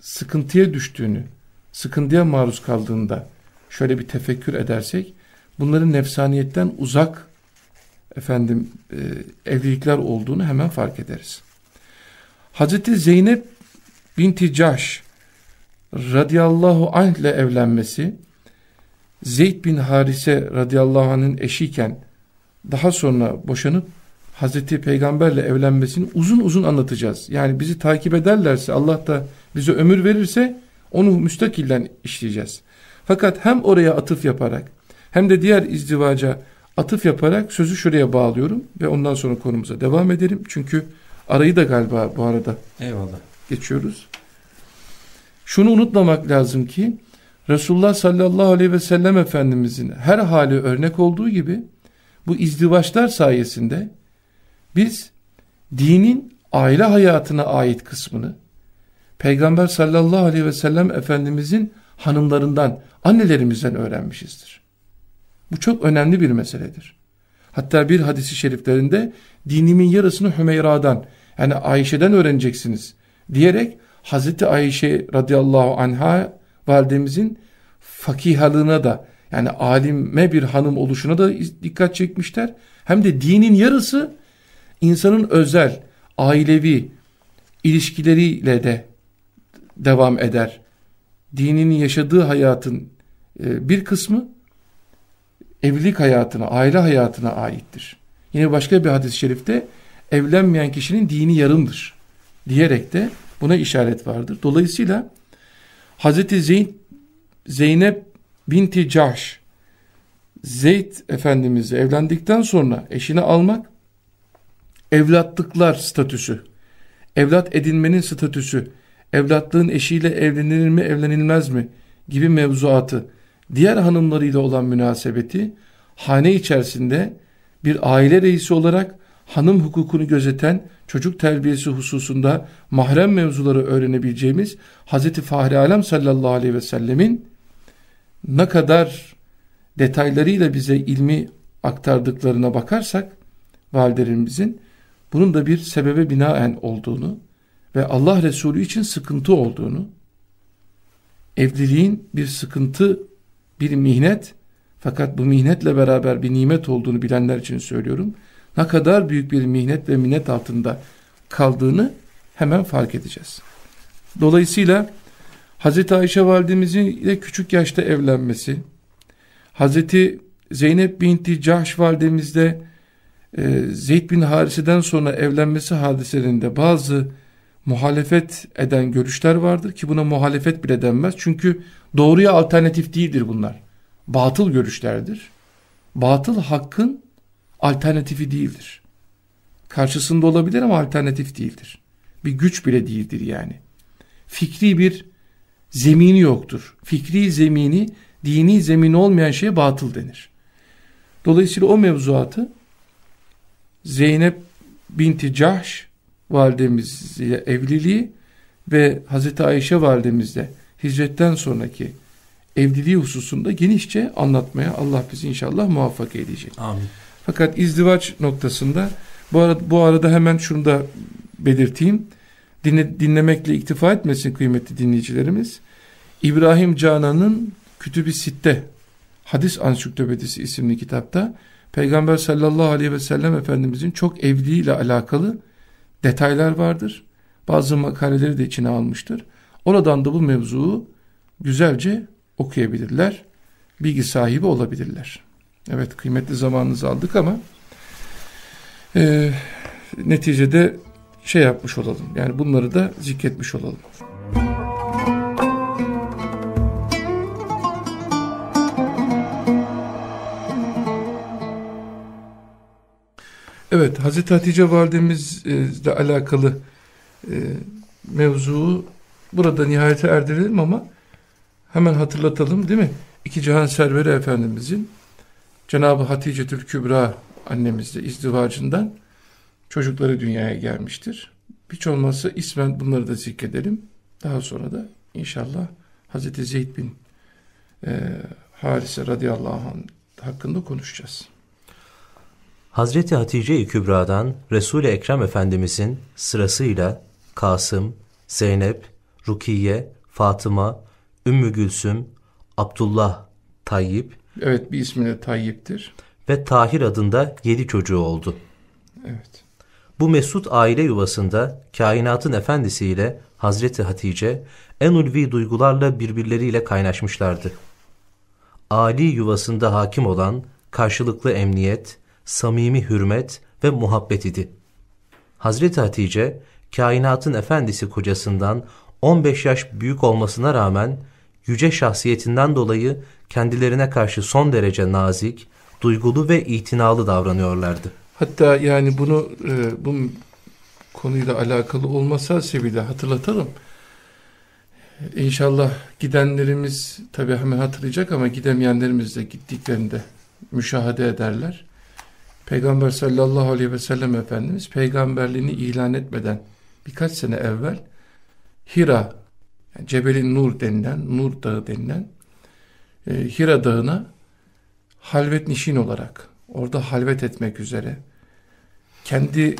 sıkıntıya düştüğünü, sıkıntıya maruz kaldığında şöyle bir tefekkür edersek, bunların nefsaniyetten uzak efendim e, evlilikler olduğunu hemen fark ederiz. Hazreti Zeynep binti Caş radıyallahu anh ile evlenmesi Zeyd bin Harise radıyallahu anh'ın eşiyken daha sonra boşanıp Hazreti Peygamberle evlenmesini uzun uzun anlatacağız. Yani bizi takip ederlerse Allah da bize ömür verirse onu müstakillen işleyeceğiz. Fakat hem oraya atıf yaparak hem de diğer izdivaca atıf yaparak sözü şuraya bağlıyorum ve ondan sonra konumuza devam edelim. Çünkü arayı da galiba bu arada Eyvallah. geçiyoruz. Şunu unutmamak lazım ki Resulullah sallallahu aleyhi ve sellem Efendimizin her hali örnek olduğu gibi bu izdivaçlar sayesinde biz dinin aile hayatına ait kısmını Peygamber sallallahu aleyhi ve sellem Efendimizin hanımlarından, annelerimizden öğrenmişizdir. Bu çok önemli bir meseledir. Hatta bir hadisi şeriflerinde dinimin yarısını Hümeyra'dan yani Ayşe'den öğreneceksiniz diyerek Hazreti Ayşe radıyallahu anha validemizin fakihalığına da yani alime bir hanım oluşuna da dikkat çekmişler. Hem de dinin yarısı insanın özel, ailevi ilişkileriyle de devam eder. Dininin yaşadığı hayatın e, bir kısmı evlilik hayatına, aile hayatına aittir. Yine başka bir hadis-i şerifte evlenmeyen kişinin dini yarımdır diyerek de buna işaret vardır. Dolayısıyla Hazreti Zeyn, Zeynep binti Cahş Zeyd Efendimiz'i evlendikten sonra eşini almak evlatlıklar statüsü, evlat edinmenin statüsü, evlatlığın eşiyle evlenilir mi evlenilmez mi gibi mevzuatı, diğer hanımlarıyla olan münasebeti, hane içerisinde bir aile reisi olarak hanım hukukunu gözeten çocuk terbiyesi hususunda mahrem mevzuları öğrenebileceğimiz Hz. Fahri Alem sallallahu aleyhi ve sellemin ne kadar detaylarıyla bize ilmi aktardıklarına bakarsak validelerimizin bunun da bir sebebe binaen olduğunu ve Allah Resulü için sıkıntı olduğunu, evliliğin bir sıkıntı, bir mihnet fakat bu mihnetle beraber bir nimet olduğunu bilenler için söylüyorum. Ne kadar büyük bir mihnet ve minnet altında kaldığını hemen fark edeceğiz. Dolayısıyla Hz. Ayşe validemizin ile küçük yaşta evlenmesi, Hz. Zeynep binti Cahş validemizde e, Zeyd bin Harise'den sonra evlenmesi hadiselerinde bazı muhalefet eden görüşler vardır ki buna muhalefet bile denmez. Çünkü doğruya alternatif değildir bunlar. Batıl görüşlerdir. Batıl hakkın alternatifi değildir. Karşısında olabilir ama alternatif değildir. Bir güç bile değildir yani. Fikri bir zemini yoktur. Fikri zemini, dini zemini olmayan şeye batıl denir. Dolayısıyla o mevzuatı Zeynep binti Cahş validemizle evliliği ve Hazreti Ayşe validemizle hicretten sonraki evliliği hususunda genişçe anlatmaya Allah bizi inşallah muvaffak edecek. Amin. Fakat izdivaç noktasında bu arada, bu arada hemen şunu da belirteyim. Dinle, dinlemekle iktifa etmesin kıymetli dinleyicilerimiz. İbrahim Canan'ın Kütüb-i Sitte Hadis Ansiklopedisi isimli kitapta Peygamber sallallahu aleyhi ve sellem Efendimizin çok evliliğiyle alakalı detaylar vardır. Bazı makaleleri de içine almıştır. Oradan da bu mevzuu güzelce okuyabilirler. Bilgi sahibi olabilirler. Evet kıymetli zamanınızı aldık ama e, neticede şey yapmış olalım. Yani bunları da zikretmiş olalım. Evet Hazreti Hatice validemizle alakalı e, mevzuu burada nihayete erdirelim ama hemen hatırlatalım değil mi? İki Cihan Serveri Efendimizin Cenab-ı Hatice Tül Kübra annemizle izdivacından çocukları dünyaya gelmiştir. Hiç olmazsa ismen bunları da zikredelim. Daha sonra da inşallah Hazreti Zeyd bin e, Harise radıyallahu anh hakkında konuşacağız. Hazreti Hatice-i Kübra'dan Resul-i Ekrem Efendimizin sırasıyla Kasım, Zeynep, Rukiye, Fatıma, Ümmü Gülsüm, Abdullah, Tayyip Evet bir ismi de Tayyip'tir. ve Tahir adında yedi çocuğu oldu. Evet. Bu mesut aile yuvasında kainatın efendisiyle Hazreti Hatice en ulvi duygularla birbirleriyle kaynaşmışlardı. Ali yuvasında hakim olan karşılıklı emniyet, samimi hürmet ve muhabbet idi. Hazreti Hatice kainatın efendisi kocasından 15 yaş büyük olmasına rağmen yüce şahsiyetinden dolayı kendilerine karşı son derece nazik, duygulu ve itinalı davranıyorlardı. Hatta yani bunu e, bu konuyla alakalı olmasa sebebiyle hatırlatalım. İnşallah gidenlerimiz tabi hemen hatırlayacak ama gidemeyenlerimiz de gittiklerinde müşahede ederler. Peygamber sallallahu aleyhi ve sellem Efendimiz peygamberliğini ilan etmeden birkaç sene evvel Hira, yani Cebeli Nur denilen, Nur Dağı denilen e, Hira Dağı'na halvet nişin olarak orada halvet etmek üzere kendi e,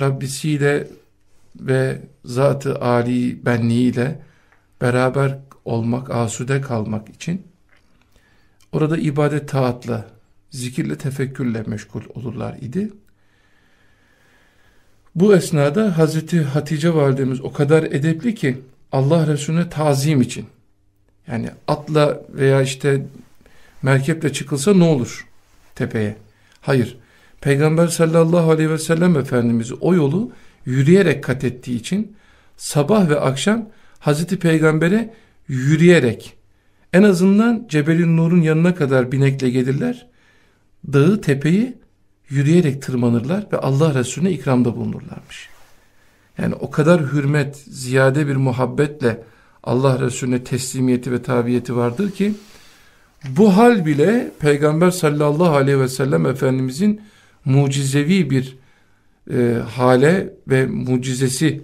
Rabbisiyle ve zatı Ali benliğiyle beraber olmak, asude kalmak için orada ibadet taatla, zikirle, tefekkürle meşgul olurlar idi. Bu esnada Hazreti Hatice validemiz o kadar edepli ki Allah Resulüne tazim için yani atla veya işte merkeple çıkılsa ne olur tepeye? Hayır. Peygamber sallallahu aleyhi ve sellem Efendimiz o yolu yürüyerek kat ettiği için sabah ve akşam Hazreti Peygamber'e yürüyerek en azından Cebelin Nur'un yanına kadar binekle gelirler. Dağı tepeyi yürüyerek tırmanırlar ve Allah Resulüne ikramda bulunurlarmış. Yani o kadar hürmet, ziyade bir muhabbetle Allah Resulüne teslimiyeti ve tabiyeti vardır ki bu hal bile Peygamber sallallahu aleyhi ve sellem Efendimizin mucizevi bir e, hale ve mucizesi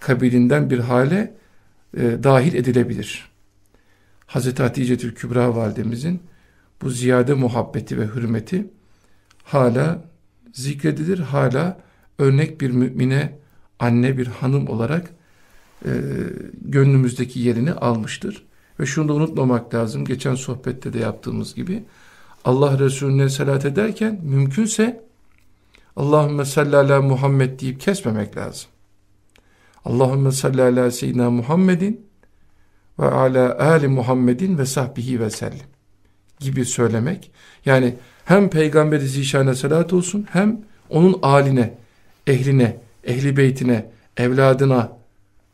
kabilinden bir hale e, dahil edilebilir. Hazreti Hatice Kübra validemizin bu ziyade muhabbeti ve hürmeti hala zikredilir, hala örnek bir mümine, anne bir hanım olarak e, gönlümüzdeki yerini almıştır. Ve şunu da unutmamak lazım, geçen sohbette de yaptığımız gibi, Allah Resulüne salat ederken mümkünse Allahümme salli ala Muhammed deyip kesmemek lazım. Allahümme salli ala seyyidina Muhammedin ve ala ali Muhammedin ve sahbihi ve sellim gibi söylemek. Yani hem Peygamber-i Zişan'a salat olsun hem onun aline, ehline, ehli beytine, evladına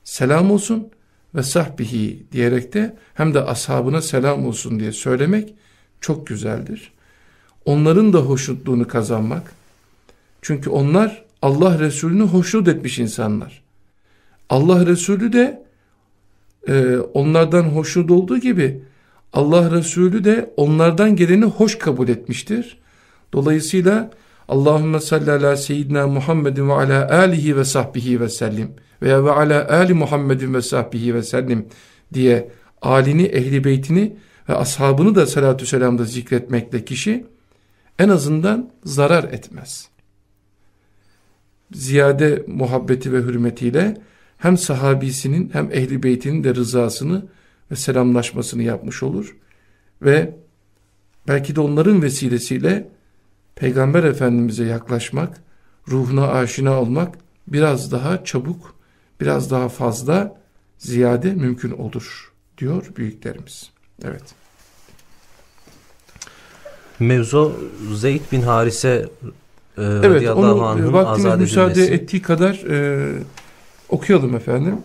selam olsun ve sahbihi diyerek de hem de ashabına selam olsun diye söylemek çok güzeldir. Onların da hoşnutluğunu kazanmak. Çünkü onlar Allah Resulü'nü hoşnut etmiş insanlar. Allah Resulü de e, onlardan hoşnut olduğu gibi Allah Resulü de onlardan geleni hoş kabul etmiştir. Dolayısıyla Allahümme salli ala seyyidina Muhammedin ve ala alihi ve sahbihi ve sellim veya ve ala ali Muhammedin ve sahbihi ve sellim diye alini, ehli beytini ve ashabını da salatü selamda zikretmekle kişi en azından zarar etmez. Ziyade muhabbeti ve hürmetiyle hem sahabisinin hem ehli beytinin de rızasını selamlaşmasını yapmış olur ve belki de onların vesilesiyle Peygamber Efendimiz'e yaklaşmak, ruhuna aşina olmak biraz daha çabuk, biraz daha fazla, ziyade mümkün olur diyor büyüklerimiz. Evet. Mevzu Zeyd bin Harise e, Evet onu anh'ın vaktimiz müsaade edilmesi. ettiği kadar e, okuyalım efendim.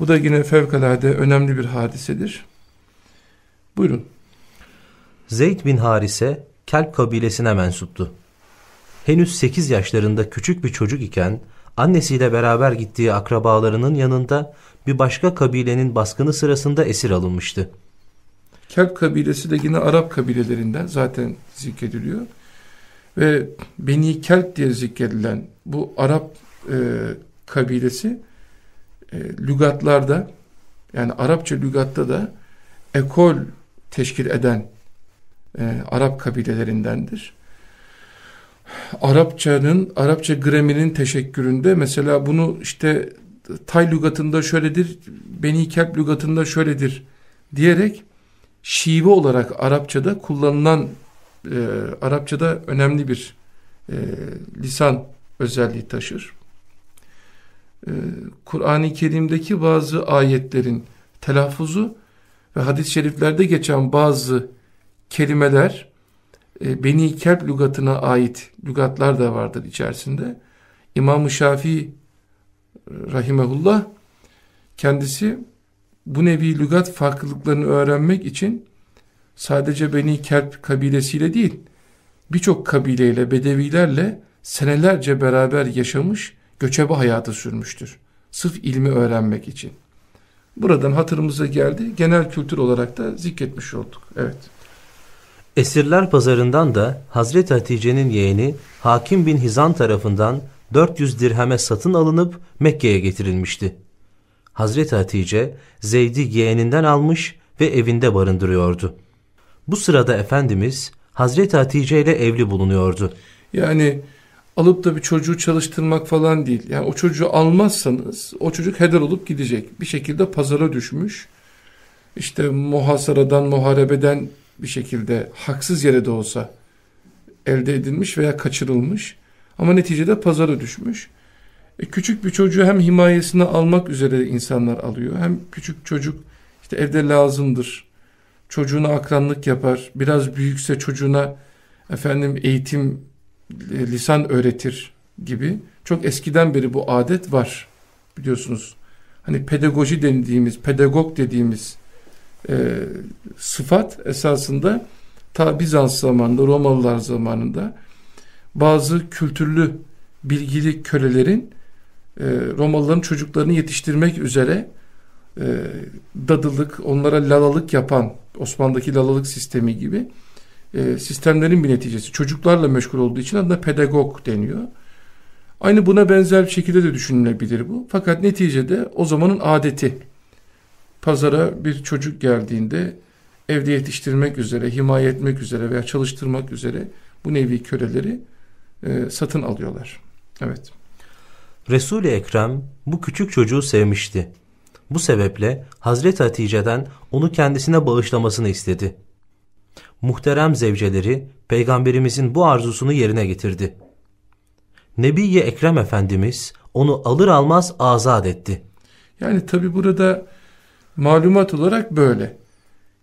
Bu da yine fevkalade önemli bir hadisedir. Buyurun. Zeyd bin Harise Kelp kabilesine mensuptu. Henüz 8 yaşlarında küçük bir çocuk iken annesiyle beraber gittiği akrabalarının yanında bir başka kabilenin baskını sırasında esir alınmıştı. Kelp kabilesi de yine Arap kabilelerinden zaten zikrediliyor. Ve Beni Kelp diye zikredilen bu Arap e, kabilesi e, lügatlarda Yani Arapça lügatta da ekol teşkil eden e, Arap kabilelerindendir. Arapçanın, Arapça gramerinin teşekküründe mesela bunu işte Tay lügatında şöyledir, Beni Kelp lügatında şöyledir diyerek şive olarak Arapçada kullanılan e, Arapçada önemli bir e, lisan özelliği taşır. E, Kur'an-ı Kerim'deki bazı ayetlerin telaffuzu ve hadis-i şeriflerde geçen bazı kelimeler e, Beni Kelp lügatına ait lügatlar da vardır içerisinde. İmam-ı Şafii rahimehullah kendisi bu nevi lügat farklılıklarını öğrenmek için sadece Beni Kelp kabilesiyle değil birçok kabileyle, bedevilerle senelerce beraber yaşamış, göçebe hayatı sürmüştür. Sırf ilmi öğrenmek için. Buradan hatırımıza geldi. Genel kültür olarak da zikretmiş olduk. Evet. Esirler pazarından da Hazreti Hatice'nin yeğeni Hakim bin Hizan tarafından 400 dirheme satın alınıp Mekke'ye getirilmişti. Hazreti Hatice Zeyd'i yeğeninden almış ve evinde barındırıyordu. Bu sırada Efendimiz Hazreti Hatice ile evli bulunuyordu. Yani alıp da bir çocuğu çalıştırmak falan değil. Yani o çocuğu almazsanız o çocuk heder olup gidecek. Bir şekilde pazara düşmüş. İşte muhasaradan, muharebeden bir şekilde haksız yere de olsa elde edilmiş veya kaçırılmış. Ama neticede pazara düşmüş. E, küçük bir çocuğu hem himayesine almak üzere insanlar alıyor. Hem küçük çocuk işte evde lazımdır. Çocuğuna akranlık yapar. Biraz büyükse çocuğuna efendim eğitim, lisan öğretir gibi. Çok eskiden beri bu adet var biliyorsunuz. Hani pedagoji dediğimiz, pedagog dediğimiz e, sıfat esasında ta Bizans zamanında, Romalılar zamanında bazı kültürlü, bilgili kölelerin e, Romalıların çocuklarını yetiştirmek üzere e, dadılık, onlara lalalık yapan Osmanlı'daki lalalık sistemi gibi e, sistemlerin bir neticesi. Çocuklarla meşgul olduğu için adına pedagog deniyor. Aynı buna benzer bir şekilde de düşünülebilir bu. Fakat neticede o zamanın adeti. Pazara bir çocuk geldiğinde evde yetiştirmek üzere, himaye etmek üzere veya çalıştırmak üzere bu nevi köleleri e, satın alıyorlar. Evet. Resul-i Ekrem bu küçük çocuğu sevmişti. Bu sebeple Hazreti Hatice'den onu kendisine bağışlamasını istedi. Muhterem zevceleri peygamberimizin bu arzusunu yerine getirdi. Nebiye Ekrem Efendimiz onu alır almaz azat etti. Yani tabi burada malumat olarak böyle.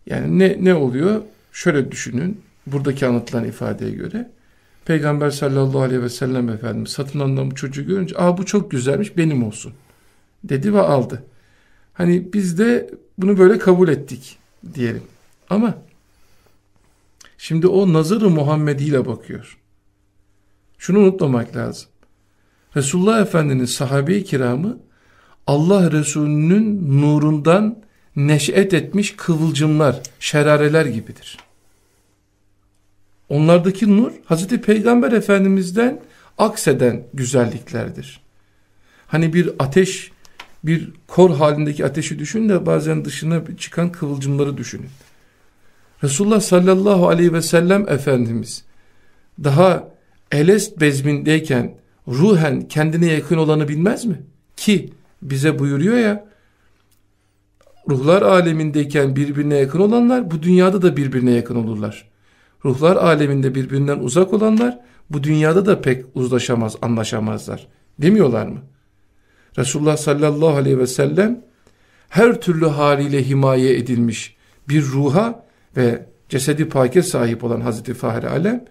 Yani ne, ne oluyor? Şöyle düşünün buradaki anlatılan ifadeye göre. Peygamber sallallahu aleyhi ve sellem Efendimiz satın alınan bu çocuğu görünce aa bu çok güzelmiş benim olsun dedi ve aldı. Hani biz de bunu böyle kabul ettik diyelim. Ama şimdi o nazarı Muhammedi ile bakıyor. Şunu unutmamak lazım. Resulullah Efendinin sahabe-i kiramı Allah Resulü'nün nurundan neşet etmiş kıvılcımlar, şerareler gibidir. Onlardaki nur Hazreti Peygamber Efendimiz'den akseden güzelliklerdir. Hani bir ateş, bir kor halindeki ateşi düşün de bazen dışına çıkan kıvılcımları düşünün. Resulullah sallallahu aleyhi ve sellem Efendimiz daha elest bezmindeyken ruhen kendine yakın olanı bilmez mi? Ki bize buyuruyor ya ruhlar alemindeyken birbirine yakın olanlar bu dünyada da birbirine yakın olurlar ruhlar aleminde birbirinden uzak olanlar bu dünyada da pek uzlaşamaz, anlaşamazlar. Demiyorlar mı? Resulullah sallallahu aleyhi ve sellem her türlü haliyle himaye edilmiş bir ruha ve cesedi pake sahip olan Hazreti Fahri Alem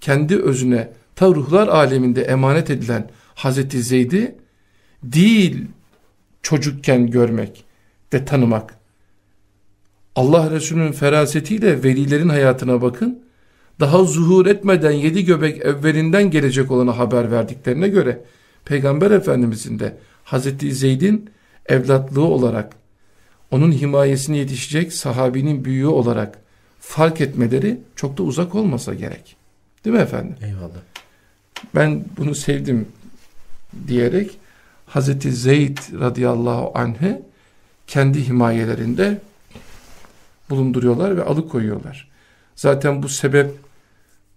kendi özüne ta ruhlar aleminde emanet edilen Hazreti Zeyd'i değil çocukken görmek ve tanımak. Allah Resulü'nün ferasetiyle velilerin hayatına bakın daha zuhur etmeden yedi göbek evvelinden gelecek olana haber verdiklerine göre Peygamber Efendimizin de Hazreti Zeyd'in evlatlığı olarak onun himayesine yetişecek sahabinin büyüğü olarak fark etmeleri çok da uzak olmasa gerek. Değil mi efendim? Eyvallah. Ben bunu sevdim diyerek Hazreti Zeyd radıyallahu anh'ı kendi himayelerinde bulunduruyorlar ve alıkoyuyorlar. Zaten bu sebep,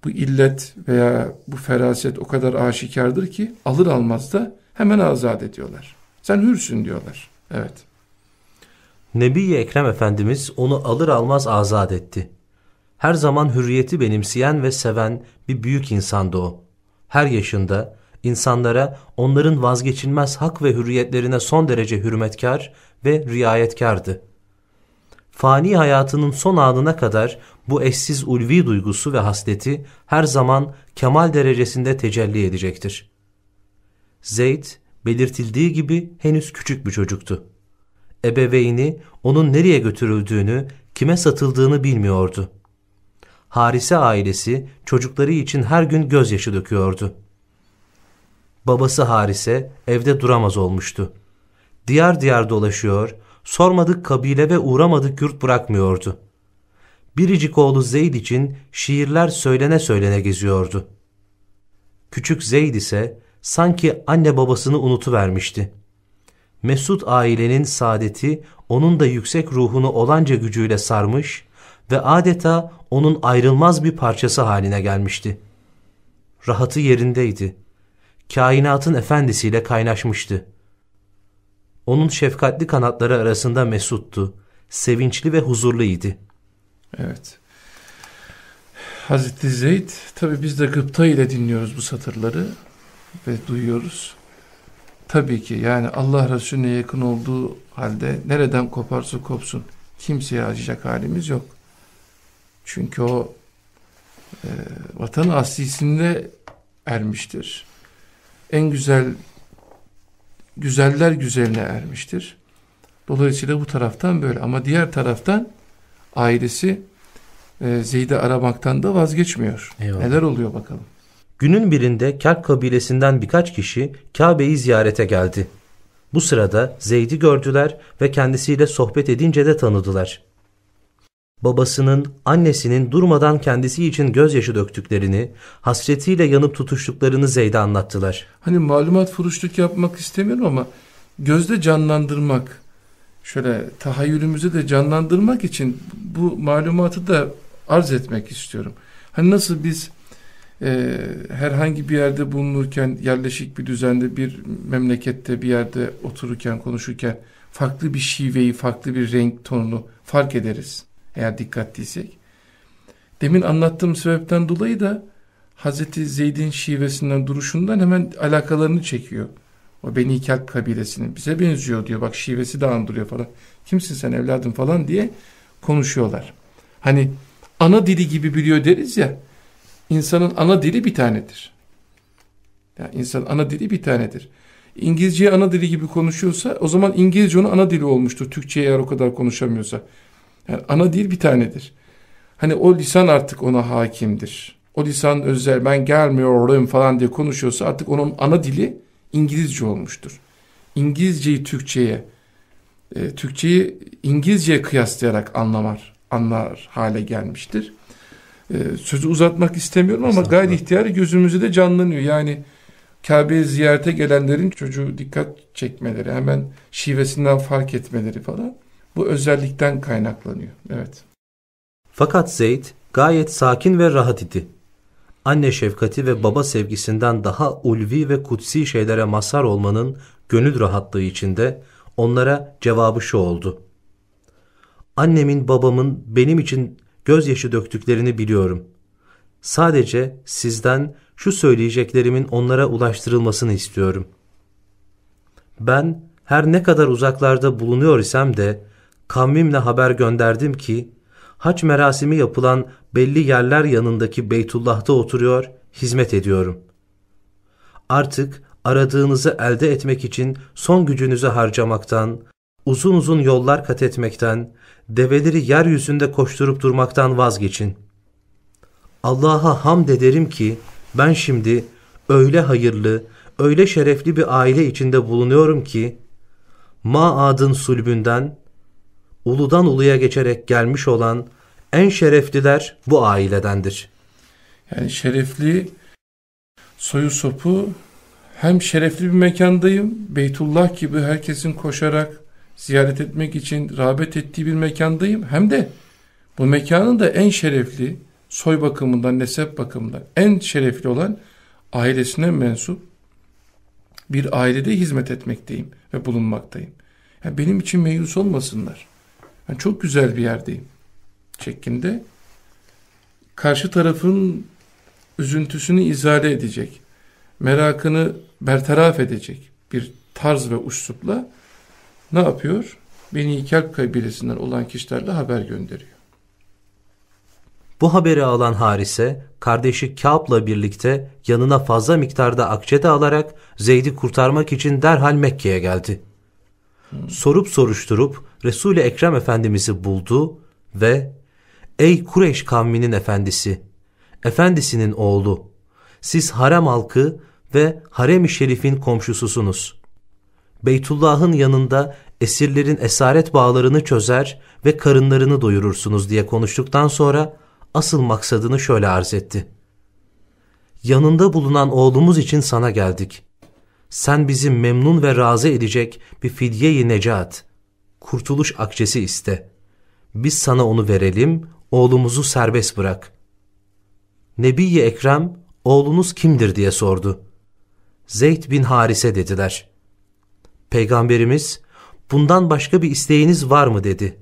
bu illet veya bu feraset o kadar aşikardır ki alır almaz da hemen azat ediyorlar. Sen hürsün diyorlar. Evet. Nebi Ekrem Efendimiz onu alır almaz azat etti. Her zaman hürriyeti benimseyen ve seven bir büyük insandı o. Her yaşında insanlara onların vazgeçilmez hak ve hürriyetlerine son derece hürmetkar ve riayetkardı. Fani hayatının son anına kadar bu eşsiz ulvi duygusu ve hasleti her zaman kemal derecesinde tecelli edecektir. Zeyd belirtildiği gibi henüz küçük bir çocuktu. Ebeveyni onun nereye götürüldüğünü, kime satıldığını bilmiyordu. Harise ailesi çocukları için her gün gözyaşı döküyordu. Babası Harise evde duramaz olmuştu. Diyar diyar dolaşıyor, sormadık kabile ve uğramadık yurt bırakmıyordu. Biricik oğlu Zeyd için şiirler söylene söylene geziyordu. Küçük Zeyd ise sanki anne babasını unutuvermişti. Mesut ailenin saadeti onun da yüksek ruhunu olanca gücüyle sarmış ve adeta onun ayrılmaz bir parçası haline gelmişti. Rahatı yerindeydi. Kainatın efendisiyle kaynaşmıştı. Onun şefkatli kanatları arasında mesuttu, sevinçli ve huzurluydu. Evet. Hazreti Zeyd, tabi biz de gıpta ile dinliyoruz bu satırları ve duyuyoruz. Tabii ki yani Allah Resulüne yakın olduğu halde nereden koparsa kopsun kimseye acıyacak halimiz yok. Çünkü o e, vatan aslisinde ermiştir. En güzel güzeller güzeline ermiştir. Dolayısıyla bu taraftan böyle ama diğer taraftan ailesi e, Zeyd'i aramaktan da vazgeçmiyor. Eyvallah. Neler oluyor bakalım. Günün birinde Kelp kabilesinden birkaç kişi Kabe'yi ziyarete geldi. Bu sırada Zeyd'i gördüler ve kendisiyle sohbet edince de tanıdılar. Babasının, annesinin durmadan kendisi için gözyaşı döktüklerini, hasretiyle yanıp tutuştuklarını Zeyd'e anlattılar. Hani malumat furuşluk yapmak istemiyorum ama gözde canlandırmak, şöyle tahayyülümüzü de canlandırmak için bu malumatı da arz etmek istiyorum. Hani nasıl biz e, herhangi bir yerde bulunurken yerleşik bir düzende bir memlekette bir yerde otururken konuşurken farklı bir şiveyi farklı bir renk tonunu fark ederiz eğer dikkatliysek. Demin anlattığım sebepten dolayı da Hazreti Zeyd'in şivesinden duruşundan hemen alakalarını çekiyor. O Beni Kelp kabilesinin bize benziyor diyor bak şivesi de andırıyor falan. Kimsin sen evladım falan diye konuşuyorlar. Hani ana dili gibi biliyor deriz ya İnsanın ana dili bir tanedir. Yani insan ana dili bir tanedir. İngilizceyi ana dili gibi konuşuyorsa o zaman İngilizce onun ana dili olmuştur. Türkçeyi eğer o kadar konuşamıyorsa. Yani ana dil bir tanedir. Hani o lisan artık ona hakimdir. O lisan özel ben gelmiyorum falan diye konuşuyorsa artık onun ana dili İngilizce olmuştur. İngilizceyi Türkçe'ye, e, Türkçeyi İngilizce'ye kıyaslayarak anlamar, anlar hale gelmiştir. Ee, sözü uzatmak istemiyorum ama gayri ihtiyarı gözümüzde de canlanıyor. Yani Kabe'ye ziyarete gelenlerin çocuğu dikkat çekmeleri, hemen şivesinden fark etmeleri falan bu özellikten kaynaklanıyor. Evet. Fakat Zeyd gayet sakin ve rahat idi. Anne şefkati ve baba sevgisinden daha ulvi ve kutsi şeylere mazhar olmanın gönül rahatlığı içinde onlara cevabı şu oldu. Annemin babamın benim için gözyaşı döktüklerini biliyorum. Sadece sizden şu söyleyeceklerimin onlara ulaştırılmasını istiyorum. Ben her ne kadar uzaklarda bulunuyor isem de kavmimle haber gönderdim ki haç merasimi yapılan belli yerler yanındaki Beytullah'ta oturuyor, hizmet ediyorum. Artık aradığınızı elde etmek için son gücünüzü harcamaktan, uzun uzun yollar kat etmekten, develeri yeryüzünde koşturup durmaktan vazgeçin. Allah'a hamd ederim ki ben şimdi öyle hayırlı, öyle şerefli bir aile içinde bulunuyorum ki Ma'ad'ın sulbünden uludan uluya geçerek gelmiş olan en şerefliler bu ailedendir. Yani şerefli soyu sopu hem şerefli bir mekandayım, Beytullah gibi herkesin koşarak ziyaret etmek için rağbet ettiği bir mekandayım. Hem de bu mekanın da en şerefli, soy bakımından, nesep bakımından en şerefli olan ailesine mensup bir ailede hizmet etmekteyim ve bulunmaktayım. Yani benim için meyus olmasınlar. Ben çok güzel bir yerdeyim şeklinde karşı tarafın üzüntüsünü izale edecek, merakını bertaraf edecek bir tarz ve uslupla ne yapıyor? Beni Kelp kabilesinden olan kişilerle haber gönderiyor. Bu haberi alan Harise, kardeşi Kâb'la birlikte yanına fazla miktarda akçe de alarak Zeyd'i kurtarmak için derhal Mekke'ye geldi. Sorup soruşturup Resul-i Ekrem Efendimiz'i buldu ve ''Ey Kureyş kavminin efendisi, efendisinin oğlu, siz harem halkı ve harem-i şerifin komşususunuz. Beytullah'ın yanında esirlerin esaret bağlarını çözer ve karınlarını doyurursunuz diye konuştuktan sonra asıl maksadını şöyle arz etti. Yanında bulunan oğlumuz için sana geldik. Sen bizi memnun ve razı edecek bir fidye-i necat, kurtuluş akçesi iste. Biz sana onu verelim, oğlumuzu serbest bırak. Nebi-i Ekrem, oğlunuz kimdir diye sordu. Zeyd bin Harise dediler. Peygamberimiz, bundan başka bir isteğiniz var mı dedi.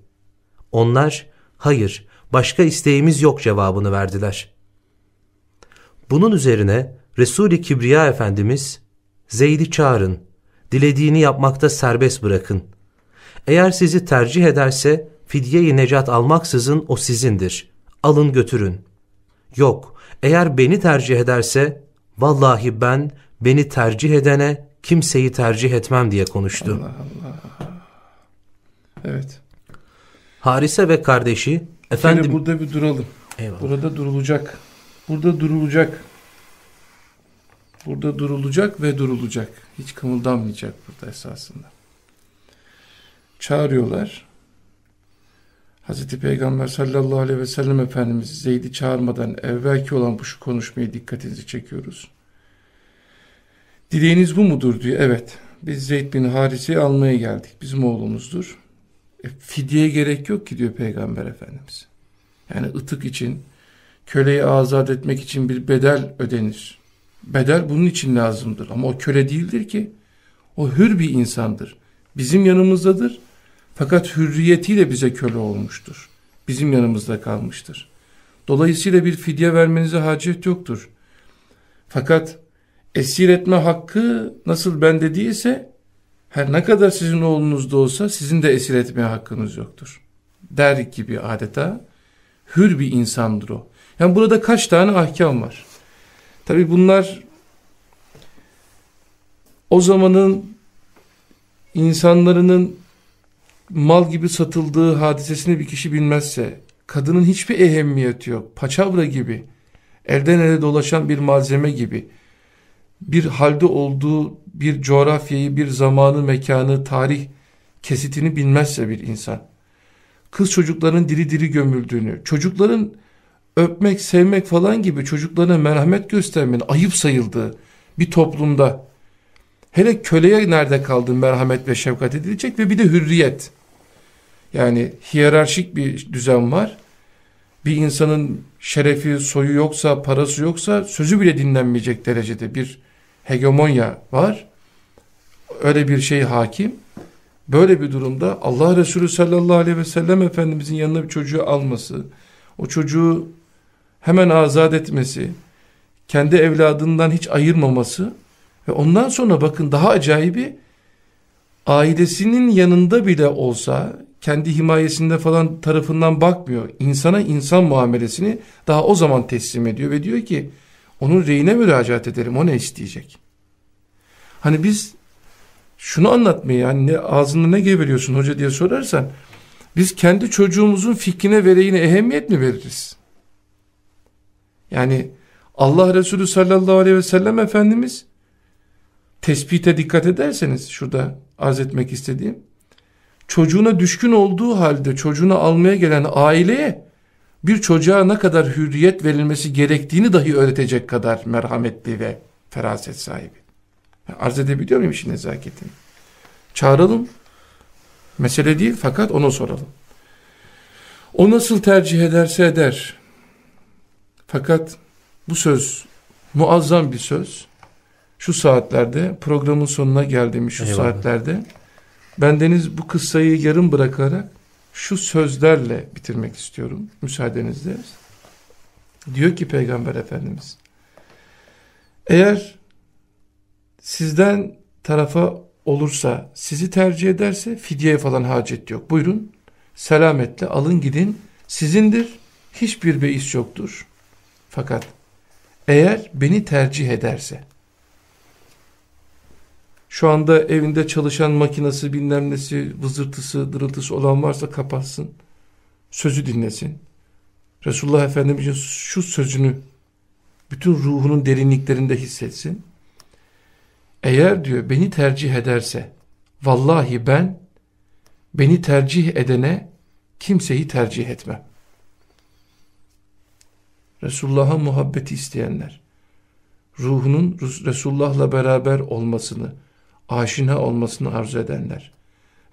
Onlar, hayır, başka isteğimiz yok cevabını verdiler. Bunun üzerine Resul-i Kibriya Efendimiz, Zeyd'i çağırın, dilediğini yapmakta serbest bırakın. Eğer sizi tercih ederse fidye-i necat almaksızın o sizindir. Alın götürün. Yok, eğer beni tercih ederse, vallahi ben beni tercih edene kimseyi tercih etmem diye konuştu. Allah Allah. Evet. Harise ve kardeşi efendim Şimdi burada bir duralım. Eyvallah. Burada durulacak. Burada durulacak. Burada durulacak ve durulacak. Hiç kımıldanmayacak burada esasında. Çağırıyorlar. Hazreti Peygamber sallallahu aleyhi ve sellem Efendimiz Zeyd'i çağırmadan evvelki olan bu şu konuşmaya dikkatinizi çekiyoruz. Dileğiniz bu mudur diyor. Evet. Biz Zeyd bin Haris'i almaya geldik. Bizim oğlumuzdur. E, fidyeye gerek yok ki diyor Peygamber Efendimiz. Yani ıtık için, köleyi azat etmek için bir bedel ödenir. Bedel bunun için lazımdır. Ama o köle değildir ki. O hür bir insandır. Bizim yanımızdadır. Fakat hürriyetiyle bize köle olmuştur. Bizim yanımızda kalmıştır. Dolayısıyla bir fidye vermenize hacet yoktur. Fakat esir etme hakkı nasıl bende değilse her ne kadar sizin oğlunuzda olsa sizin de esir etmeye hakkınız yoktur. Der gibi adeta hür bir insandır o. Yani burada kaç tane ahkam var. Tabi bunlar o zamanın insanların mal gibi satıldığı hadisesini bir kişi bilmezse, kadının hiçbir ehemmiyeti yok, paçavra gibi, elden ele dolaşan bir malzeme gibi, bir halde olduğu bir coğrafyayı, bir zamanı, mekanı, tarih kesitini bilmezse bir insan, kız çocukların diri diri gömüldüğünü, çocukların öpmek, sevmek falan gibi çocuklarına merhamet göstermenin ayıp sayıldığı bir toplumda, hele köleye nerede kaldı merhamet ve şefkat edilecek ve bir de hürriyet. Yani hiyerarşik bir düzen var. Bir insanın şerefi, soyu yoksa, parası yoksa sözü bile dinlenmeyecek derecede bir hegemonya var. Öyle bir şey hakim. Böyle bir durumda Allah Resulü sallallahu aleyhi ve sellem Efendimizin yanına bir çocuğu alması, o çocuğu hemen azat etmesi, kendi evladından hiç ayırmaması ve ondan sonra bakın daha acayibi ailesinin yanında bile olsa kendi himayesinde falan tarafından bakmıyor. İnsana insan muamelesini daha o zaman teslim ediyor ve diyor ki onun reyine müracaat edelim o ne isteyecek. Hani biz şunu anlatmayı yani ne, ağzında ne geveliyorsun hoca diye sorarsan biz kendi çocuğumuzun fikrine vereyine ehemmiyet mi veririz? Yani Allah Resulü sallallahu aleyhi ve sellem Efendimiz tespite dikkat ederseniz şurada arz etmek istediğim çocuğuna düşkün olduğu halde çocuğunu almaya gelen aileye bir çocuğa ne kadar hürriyet verilmesi gerektiğini dahi öğretecek kadar merhametli ve feraset sahibi. Arz edebiliyor muyum işin nezaketini? Çağıralım. Mesele değil fakat onu soralım. O nasıl tercih ederse eder. Fakat bu söz muazzam bir söz. Şu saatlerde programın sonuna geldiğimiz şu Eyvallah. saatlerde bendeniz bu kıssayı yarım bırakarak şu sözlerle bitirmek istiyorum müsaadenizle. Diyor ki Peygamber Efendimiz eğer sizden tarafa olursa sizi tercih ederse fidyeye falan hacet yok. Buyurun selametle alın gidin sizindir hiçbir beis yoktur. Fakat eğer beni tercih ederse şu anda evinde çalışan makinesi bilmem nesi vızırtısı dırıltısı olan varsa kapatsın sözü dinlesin Resulullah Efendimiz'in şu sözünü bütün ruhunun derinliklerinde hissetsin eğer diyor beni tercih ederse vallahi ben beni tercih edene kimseyi tercih etmem. Resulullah'a muhabbeti isteyenler, ruhunun Resulullah'la beraber olmasını, aşina olmasını arzu edenler,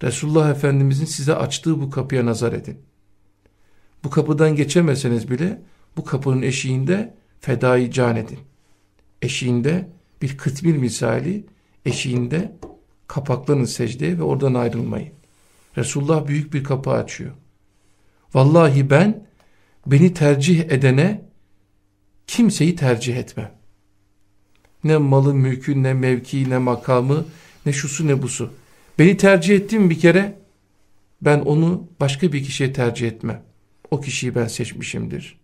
Resulullah Efendimizin size açtığı bu kapıya nazar edin. Bu kapıdan geçemeseniz bile bu kapının eşiğinde fedai can edin. Eşiğinde bir kıtmir misali eşiğinde kapaklanın secdeye ve oradan ayrılmayın. Resulullah büyük bir kapı açıyor. Vallahi ben beni tercih edene kimseyi tercih etmem. Ne malı, mülkü, ne mevki, ne makamı, ne şusu ne busu. Beni tercih ettim bir kere ben onu başka bir kişiye tercih etmem. O kişiyi ben seçmişimdir.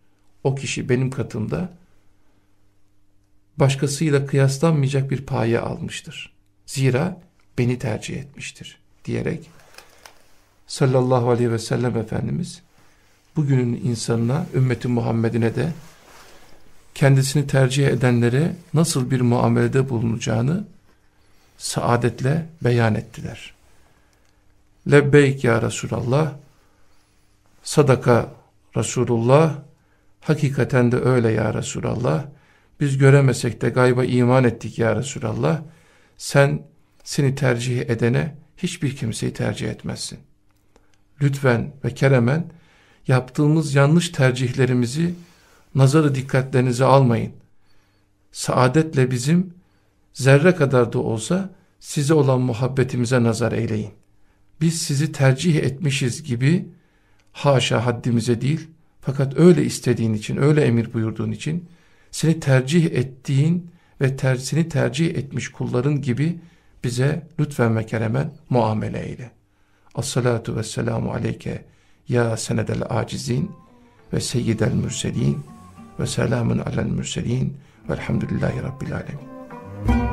O kişi benim katımda başkasıyla kıyaslanmayacak bir paye almıştır. Zira beni tercih etmiştir diyerek sallallahu aleyhi ve sellem Efendimiz bugünün insanına, ümmeti Muhammed'ine de kendisini tercih edenlere nasıl bir muamelede bulunacağını saadetle beyan ettiler. Lebbeyk ya Resulallah, sadaka Resulullah, hakikaten de öyle ya Resulallah, biz göremesek de gayba iman ettik ya Resulallah. Sen seni tercih edene hiçbir kimseyi tercih etmezsin. Lütfen ve keremen yaptığımız yanlış tercihlerimizi nazarı dikkatlerinize almayın. Saadetle bizim zerre kadar da olsa size olan muhabbetimize nazar eyleyin. Biz sizi tercih etmişiz gibi haşa haddimize değil fakat öyle istediğin için öyle emir buyurduğun için seni tercih ettiğin ve ter, seni tercih etmiş kulların gibi bize lütfen ve keremen muamele eyle. As-salatu vesselamu aleyke ya senedel acizin ve seyyidel mürselin ve selamun alel mürselin velhamdülillahi rabbil alemin.